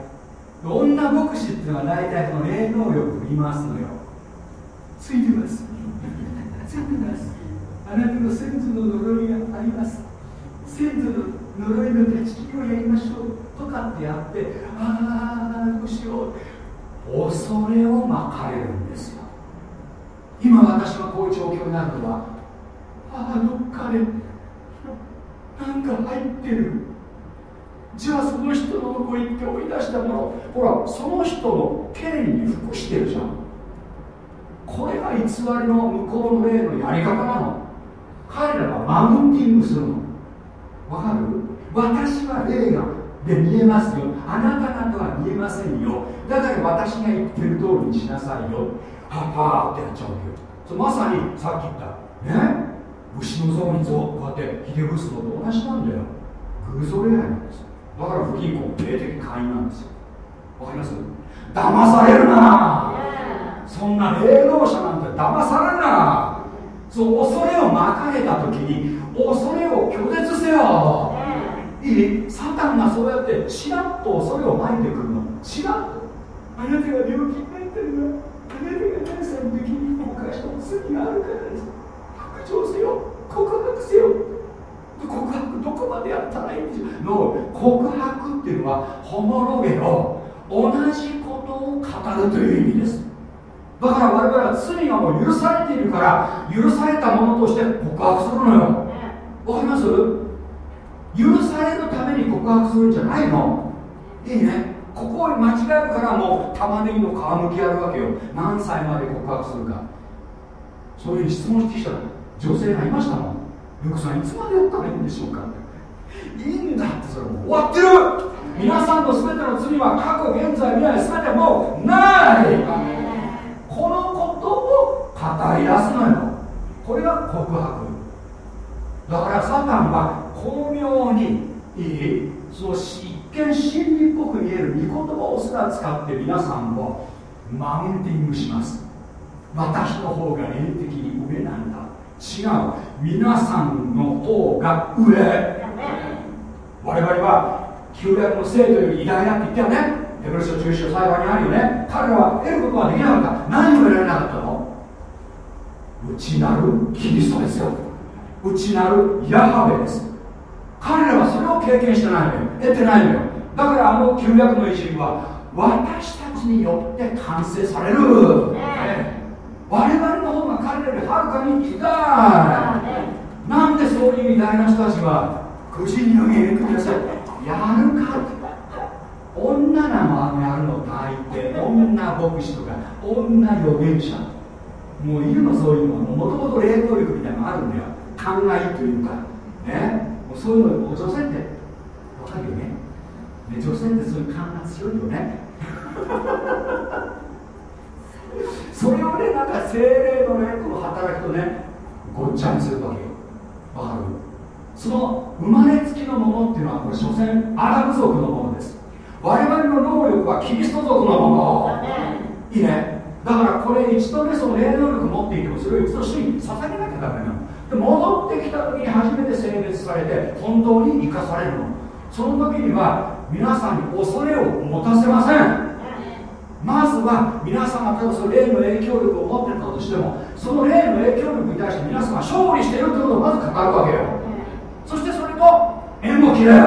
女牧師っていうのは大体その霊能力を言いますのよ。ついてます。ついてます。あなたの先祖の呪いがあります。先祖の呪いの手つきをやりましょうとかってやってああどうしよう。恐れをまかれるんですよ。今私がこういう状況になるのは。ああどっかでなんか入ってる。じゃあその人のとこ行って追い出したものほらその人の権利に服してるじゃん。これが偽りの向こうの霊のやり方なの。彼らはマウンティングするの。わかる？私は霊がで見えますよ。あなた方は見えませんよ。だから私が言ってる通りにしなさいよ。はパーってやっちゃうわけよ。まさにさっき言った。ね牛の像に像こうやってひれ伏すのと同じなんだよ。偶像礼拝なんですだから不均衡霊的会員なんですよ。わかります？騙されるな。そんな霊能者なんて騙されるな。そう恐れをまかれた時に恐れを拒絶せよ。いい？サタンがそうやってちらっと恐れをまいてくるの。ちらっと。あなたが病気になってるの。あなたが何歳の時に犯した罪があるからです白状せよ告白せよ。告白どこまでやったらいいんでしょう。の告白っていうのはホモロゲの同じことを語るという意味です。だから我々は罪がもう許されているから許されたものとして告白するのよ。わかります？許されるために告白するんじゃないの。いいね。ここを間違えるからもう玉ねぎの皮むきやるわけよ。何歳まで告白するか。そういう質問してきた女性がいましたもんルクさんいつまでやったらいいんでしょうか？っていいんだってそれもう終わってる！皆さんの全ての罪は過去現在未来全てもうない！このことを語り出すのよ。これが告白。だからサタンは巧妙にいいその一見真理っぽく見える御言葉をすら使って皆さんをマウンティングします。私の方が霊的に上なんだ。違う。皆さんの方が上。我々は旧約の生徒より偉大だって言ったよねヘブル書中止裁判にあるよね。彼らは得ることはできなかった。何を得られなかったの？内なるキリストですよ。内なるヤハベです。彼らはそれを経験してないのよ。得てないのよ。だからあの旧約の一部は私たちによって完成される、ね、我々の方が彼らよりはるかに偉大なんでそういう偉大な人たちはくじに入れてくださ。いやるか女なのあのやるの大抵女牧師とか女預言者もういるのそういうのもともと霊能力みたいなのがあるんだよ。考えというかね。もうそういうの女性ってわかるよね。ね女性ってそういう感が強いよね。それをねなんか精霊のねこの働きとねごっちゃにするわけよ。わかるその生まれつきのものっていうのはこれ所詮アラブ族のものです。我々の能力はキリスト族のものいいねだからこれ一度ねその霊能力持っていてもそれを一度主に捧げなきゃダメなの。で戻ってきた時に初めて性別されて本当に生かされるの。その時には皆さんに恐れを持たせません。まずは皆さんが例えばその霊の影響力を持っていたとしてもその霊の影響力に対して皆さんが勝利しているということをまず語るわけよ。そしてそれと縁を切れ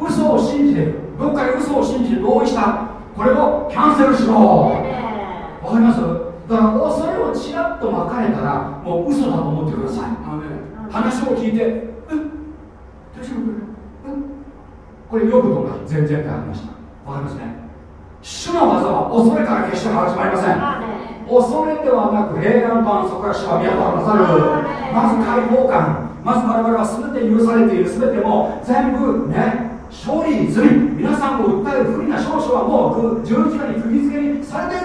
嘘を信じてどっかで嘘を信じて同意した。これをキャンセルしろ。わかります？だからそれをちらっとまかれたらもう嘘だと思ってください。話を聞いてえ大丈夫？これよくとか全然ってありましたわかりますね？主の技は恐れから決して始まりません。恐れではなく平安と安息から主は宮となさる。まず解放感。まず我々は全て許されている全ても全部ね勝利済み。皆さんを訴える不利な少々はもう十字架に釘付けにされている。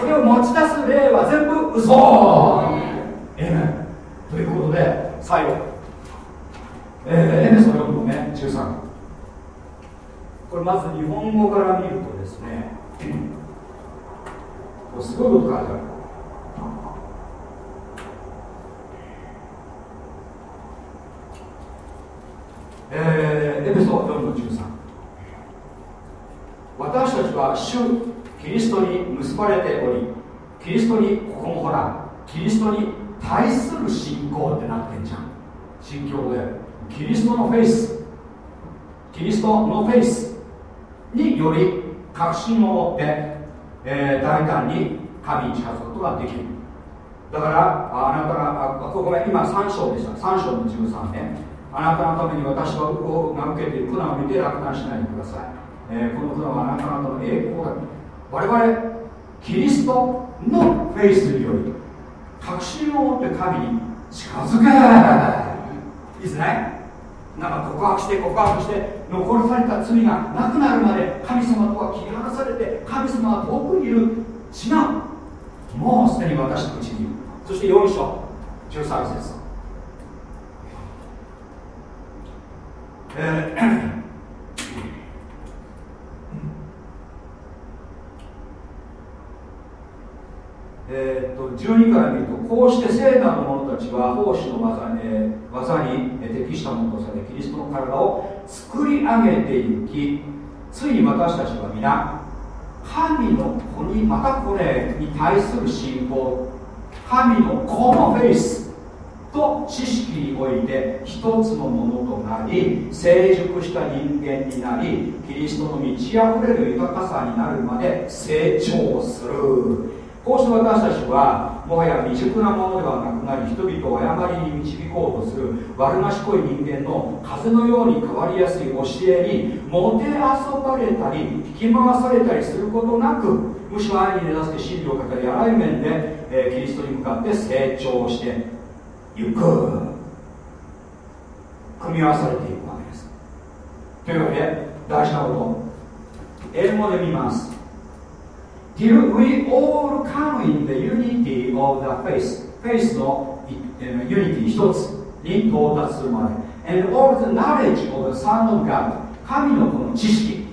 それを持ち出す例は全部嘘。ええということで最後。えー、エメソ4のね13これまず日本語から見るとですねすごいこと書いてある。えー、エペソ4の13私たちは主キリストに結ばれておりキリストにここもほらキリストに対する信仰ってなってんじゃん。信教でキリストのフェイス。キリストのフェイス。により確信を持って、えー、大胆に神に近づくことができる。だからあなたがあごめん今3章でした。3章の13ねあなたのために私はが受けている。苦難を見て落胆しないでください、えー、この苦難はあなたの栄光だ我々キリストのフェイスにより確信を持って神に近づけ。いいですね。なんか告白して告白して残された罪がなくなるまで神様とは切り離されて神様は遠くにいる。違う。もうすでに私のうちにいる。そして4章13節。えーえー、と12から見るとこうして聖なる者たちは奉仕の技,、えー、技に適したものとされキリストの体を作り上げていきついに私たちは皆神の子にまたこれに対する信仰神の子のフェイスと知識において一つのものとなり成熟した人間になりキリストの満ち溢れる豊かさになるまで成長する。こうして私たちはもはや未熟なものではなくなり人々を誤りに導こうとする悪賢い人間の風のように変わりやすい教えにもてあそばれたり引き回されたりすることなくむしろ愛に根ざして真理をかけりあらゆる面で、えー、キリストに向かって成長していく。組み合わされていくわけです。というわけで大事なこと。英語で見ます。Till we all come in the unity of the faith faith のユニティ一つに到達するまで and all the knowledge of the Son of God 神のこの知識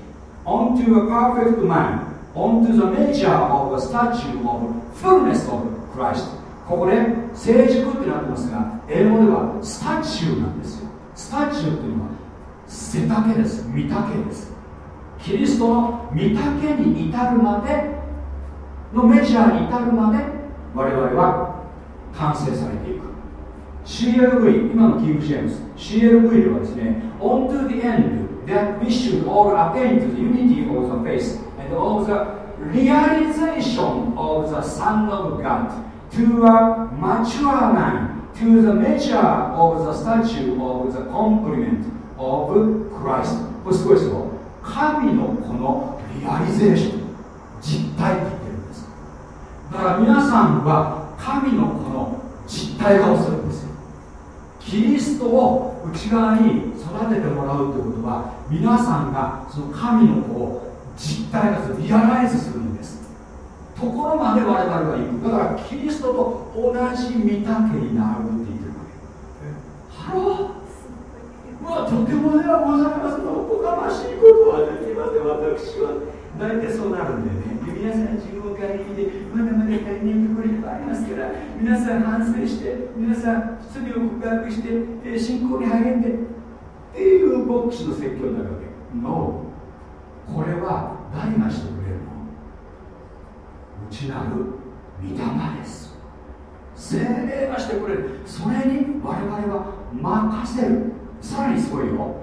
unto a perfect man unto the measure of the statue of fullness of Christ ここで成熟ってなってますが英語ではスタチューなんですよスタチューっていうのは背丈です御丈ですキリストの御丈に至るまでのメジャーに至るまで我々は完成されていく CLV 今のキング・ジェームス CLV ではですね On to the end that we should all attain to the unity of the faith and of the realization of the Son of God to a mature man to the measure of the statue of the complement of Christ これすごいですよ神のこのリアリゼーション実体だから皆さんは神のこの実体化をするんですよ。キリストを内側に育ててもらうということは皆さんがその神の子を実体化するリアライズするんです。ところまで我々は行く。だからキリストと同じ身丈になるって言ってるわけ。ハローまあとてもではございます。おこがましいことはできません私は大体そうなるんだよね。皆さん自分を顧みてまだまだ足りないところいっぱいありますから皆さん反省して皆さん罪を告白して、信仰に励んでっていう牧師の説教になるわけ。No これは誰がしてくれるの。内なる御霊です。精霊がしてくれる。それに我々は任せる。さらにすごいよ。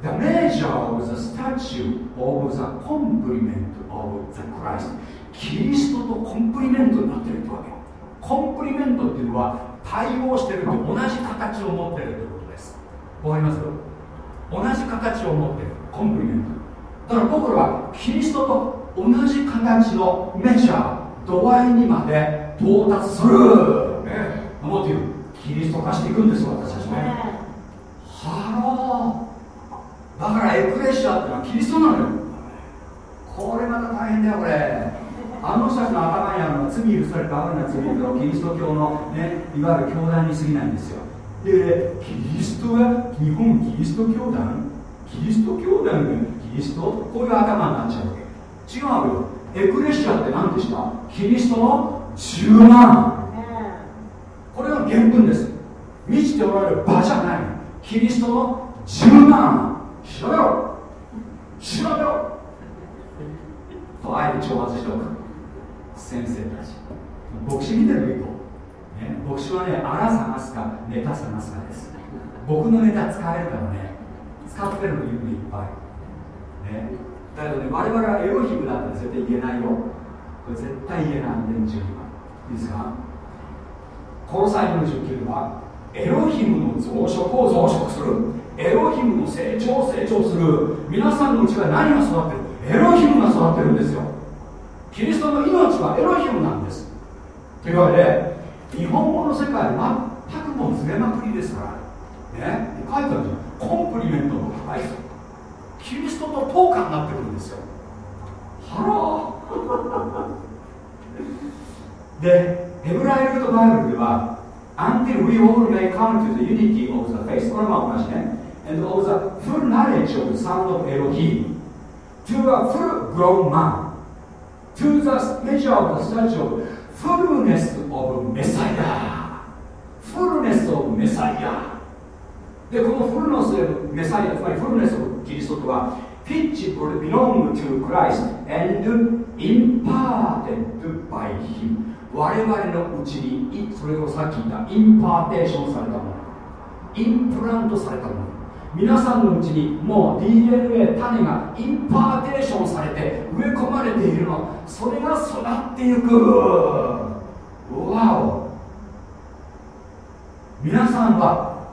The measure of the statue of the complement of the Christ. キリストとコンプリメントになってるってわけ。コンプリメントっていうのは対応してると同じ形を持ってるということです。わかります？同じ形を持ってる。 Complement。だから僕らはキリストと同じ形の measure 度合いにまで到達する。ね。もっと言うキリスト化していくんです私たちね。ハローだからエクレシアってのはキリストなのよ。これまた大変だよこれ。あの人たちの頭にあるのは罪許されたあるな罪とキリスト教のねいわゆる教団に過ぎないんですよ。でキリストは日本キリスト教団？キリスト教団がキリスト？こういう頭になっちゃうわけ。違うよ。エクレシアって何でした？キリストの10万。これが原文です。満ちておられる場じゃない。キリストの10万。調べろ調べろとあえて挑発しておく。先生たち。牧師見てるよ、ね、牧師はね穴探すかネタ探すかです。僕のネタ使えるからね。使ってるの言うのいっぱい。ね。だけどね我々はエロヒムだって絶対言えないよ。これ絶対言えない連中には。いいですか？この際の19はエロヒムの増殖を増殖する。エロヒムの成長成長する皆さんのうちは何が育ってる？エロヒムが育ってるんですよ。キリストの命はエロヒムなんです。というわけで日本語の世界全くもうずれまくりですからね書いてあるじゃん。コンプリメントの高いキリストと等価になってくるんですよ。はら でヘブライルとバイブルでは Until we all may come to the unity of the faith これは同じね。And of the full knowledge of the Son of Elohim to a full grown man to the measure of the stature of fullness of Messiah fullness of Messiah でこのフルネスメサイアつまりフルネスのキリストとは which belong to Christ and imparted by him 我々のうちにそれをさっき言ったインパーテーションされたものインプラントされたもの皆さんのうちにもう DNA 種が impartation されて植え込まれているの。それが育っていく。 Wow。皆さんは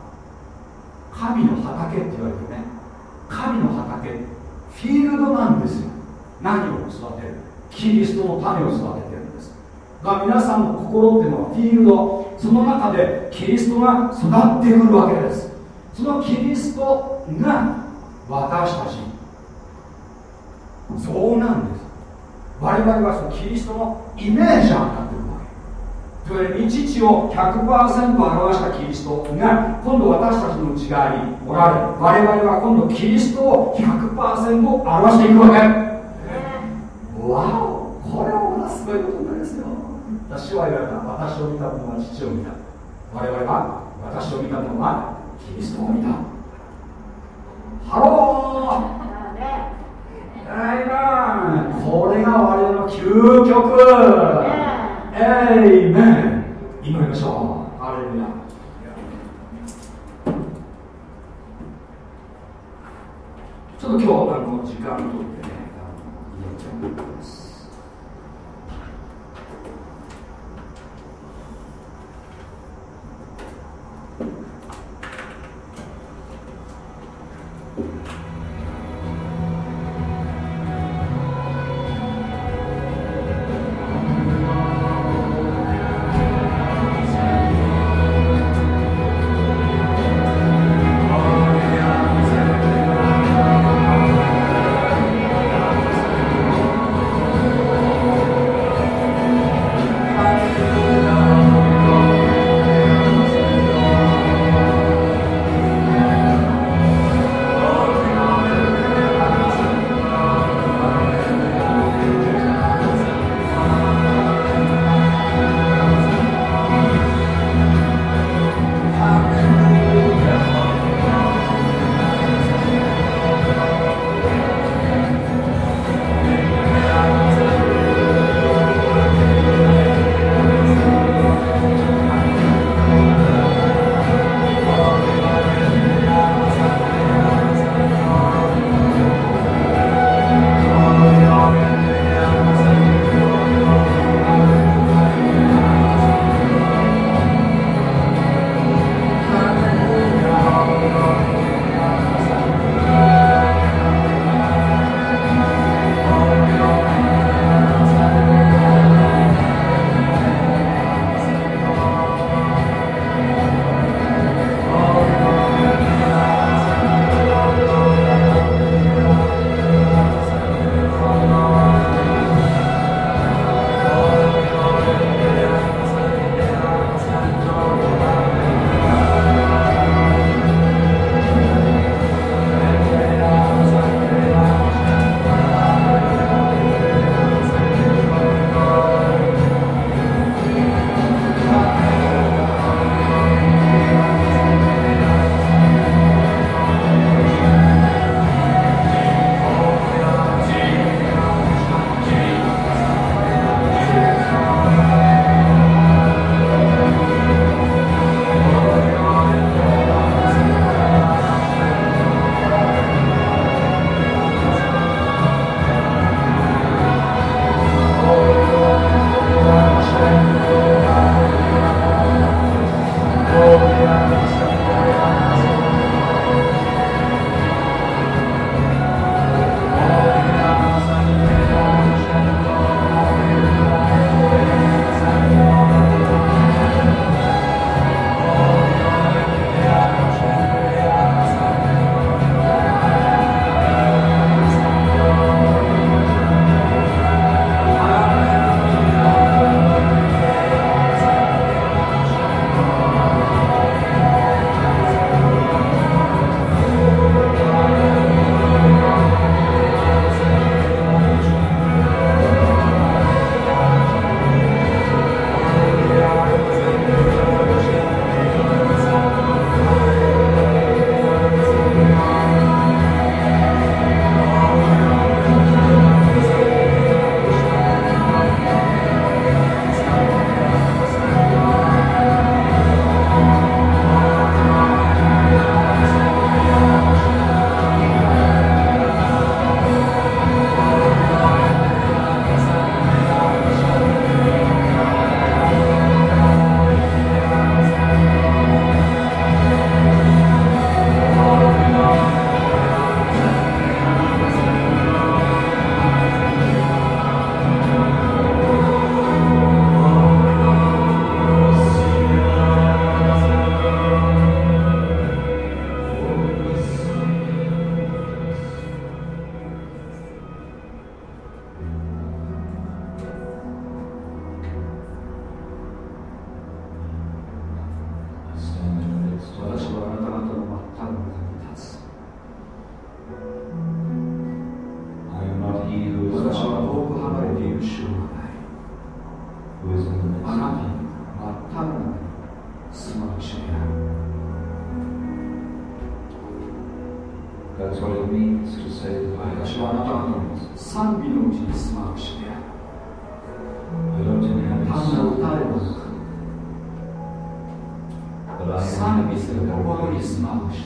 神の畑って言われてね。神の畑。フィールドなんですよ。何を育てる？キリストの種を育ててるんです。だから皆さんの心っていうのはフィールド。その中でキリストが育ってくるわけです。そのキリストが私たちそうなんです。我々はそのキリストのイメージャーになってるそれに父を100%表したキリストが今度私たちの内側におられる我々は今度キリストを100%表していくわけ。わおこれはまたすごいことになりますよ。私は言われた。私を見た者は父を見た。我々は私を見た者はキリストを見た。 Hello。これが我々の究極。 Amen。祈りましょう。アレルヤ。ちょっと今日あの時間をと sami mislinde onun ismi almıştır.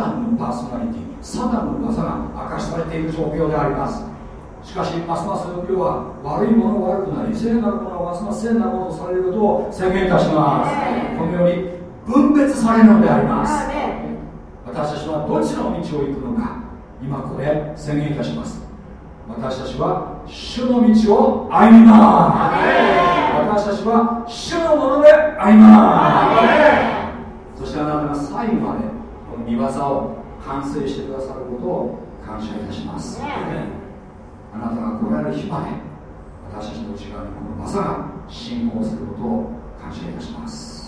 サタンのパーソナリティサタンの技が明かされている状況であります。しかしますます要は悪いもの悪くなり聖なるものはますます聖なるものとされることを宣言いたします。このように分別されるのであります。私たちはどちらの道を行くのか今ここで宣言いたします。私たちは主の道を歩みます。私たちは主のもので歩みます。そしてあなたが最後までの見業を完成してくださることを感謝いたします。あなたが来られる日まで私たちの内側にこの技が進行することを感謝いたします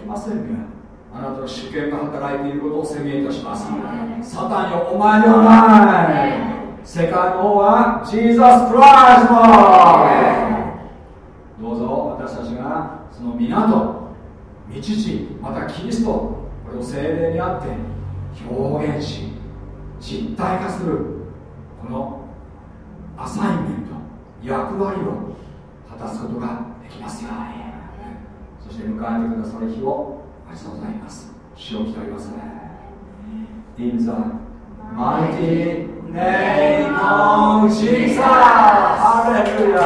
きませんね。あなたの主権が働いていることを宣言いたします。サタンよお前ではない世界の王はジーザス・クライストどうぞ私たちがその港道地またキリストこれを精霊にあって表現し実体化するこのアサインメント役割を果たすことができますよ。うにそして迎えてくださる日をありがとうございます主を鍛えますね In the mighty name of Jesus! Hallelujah!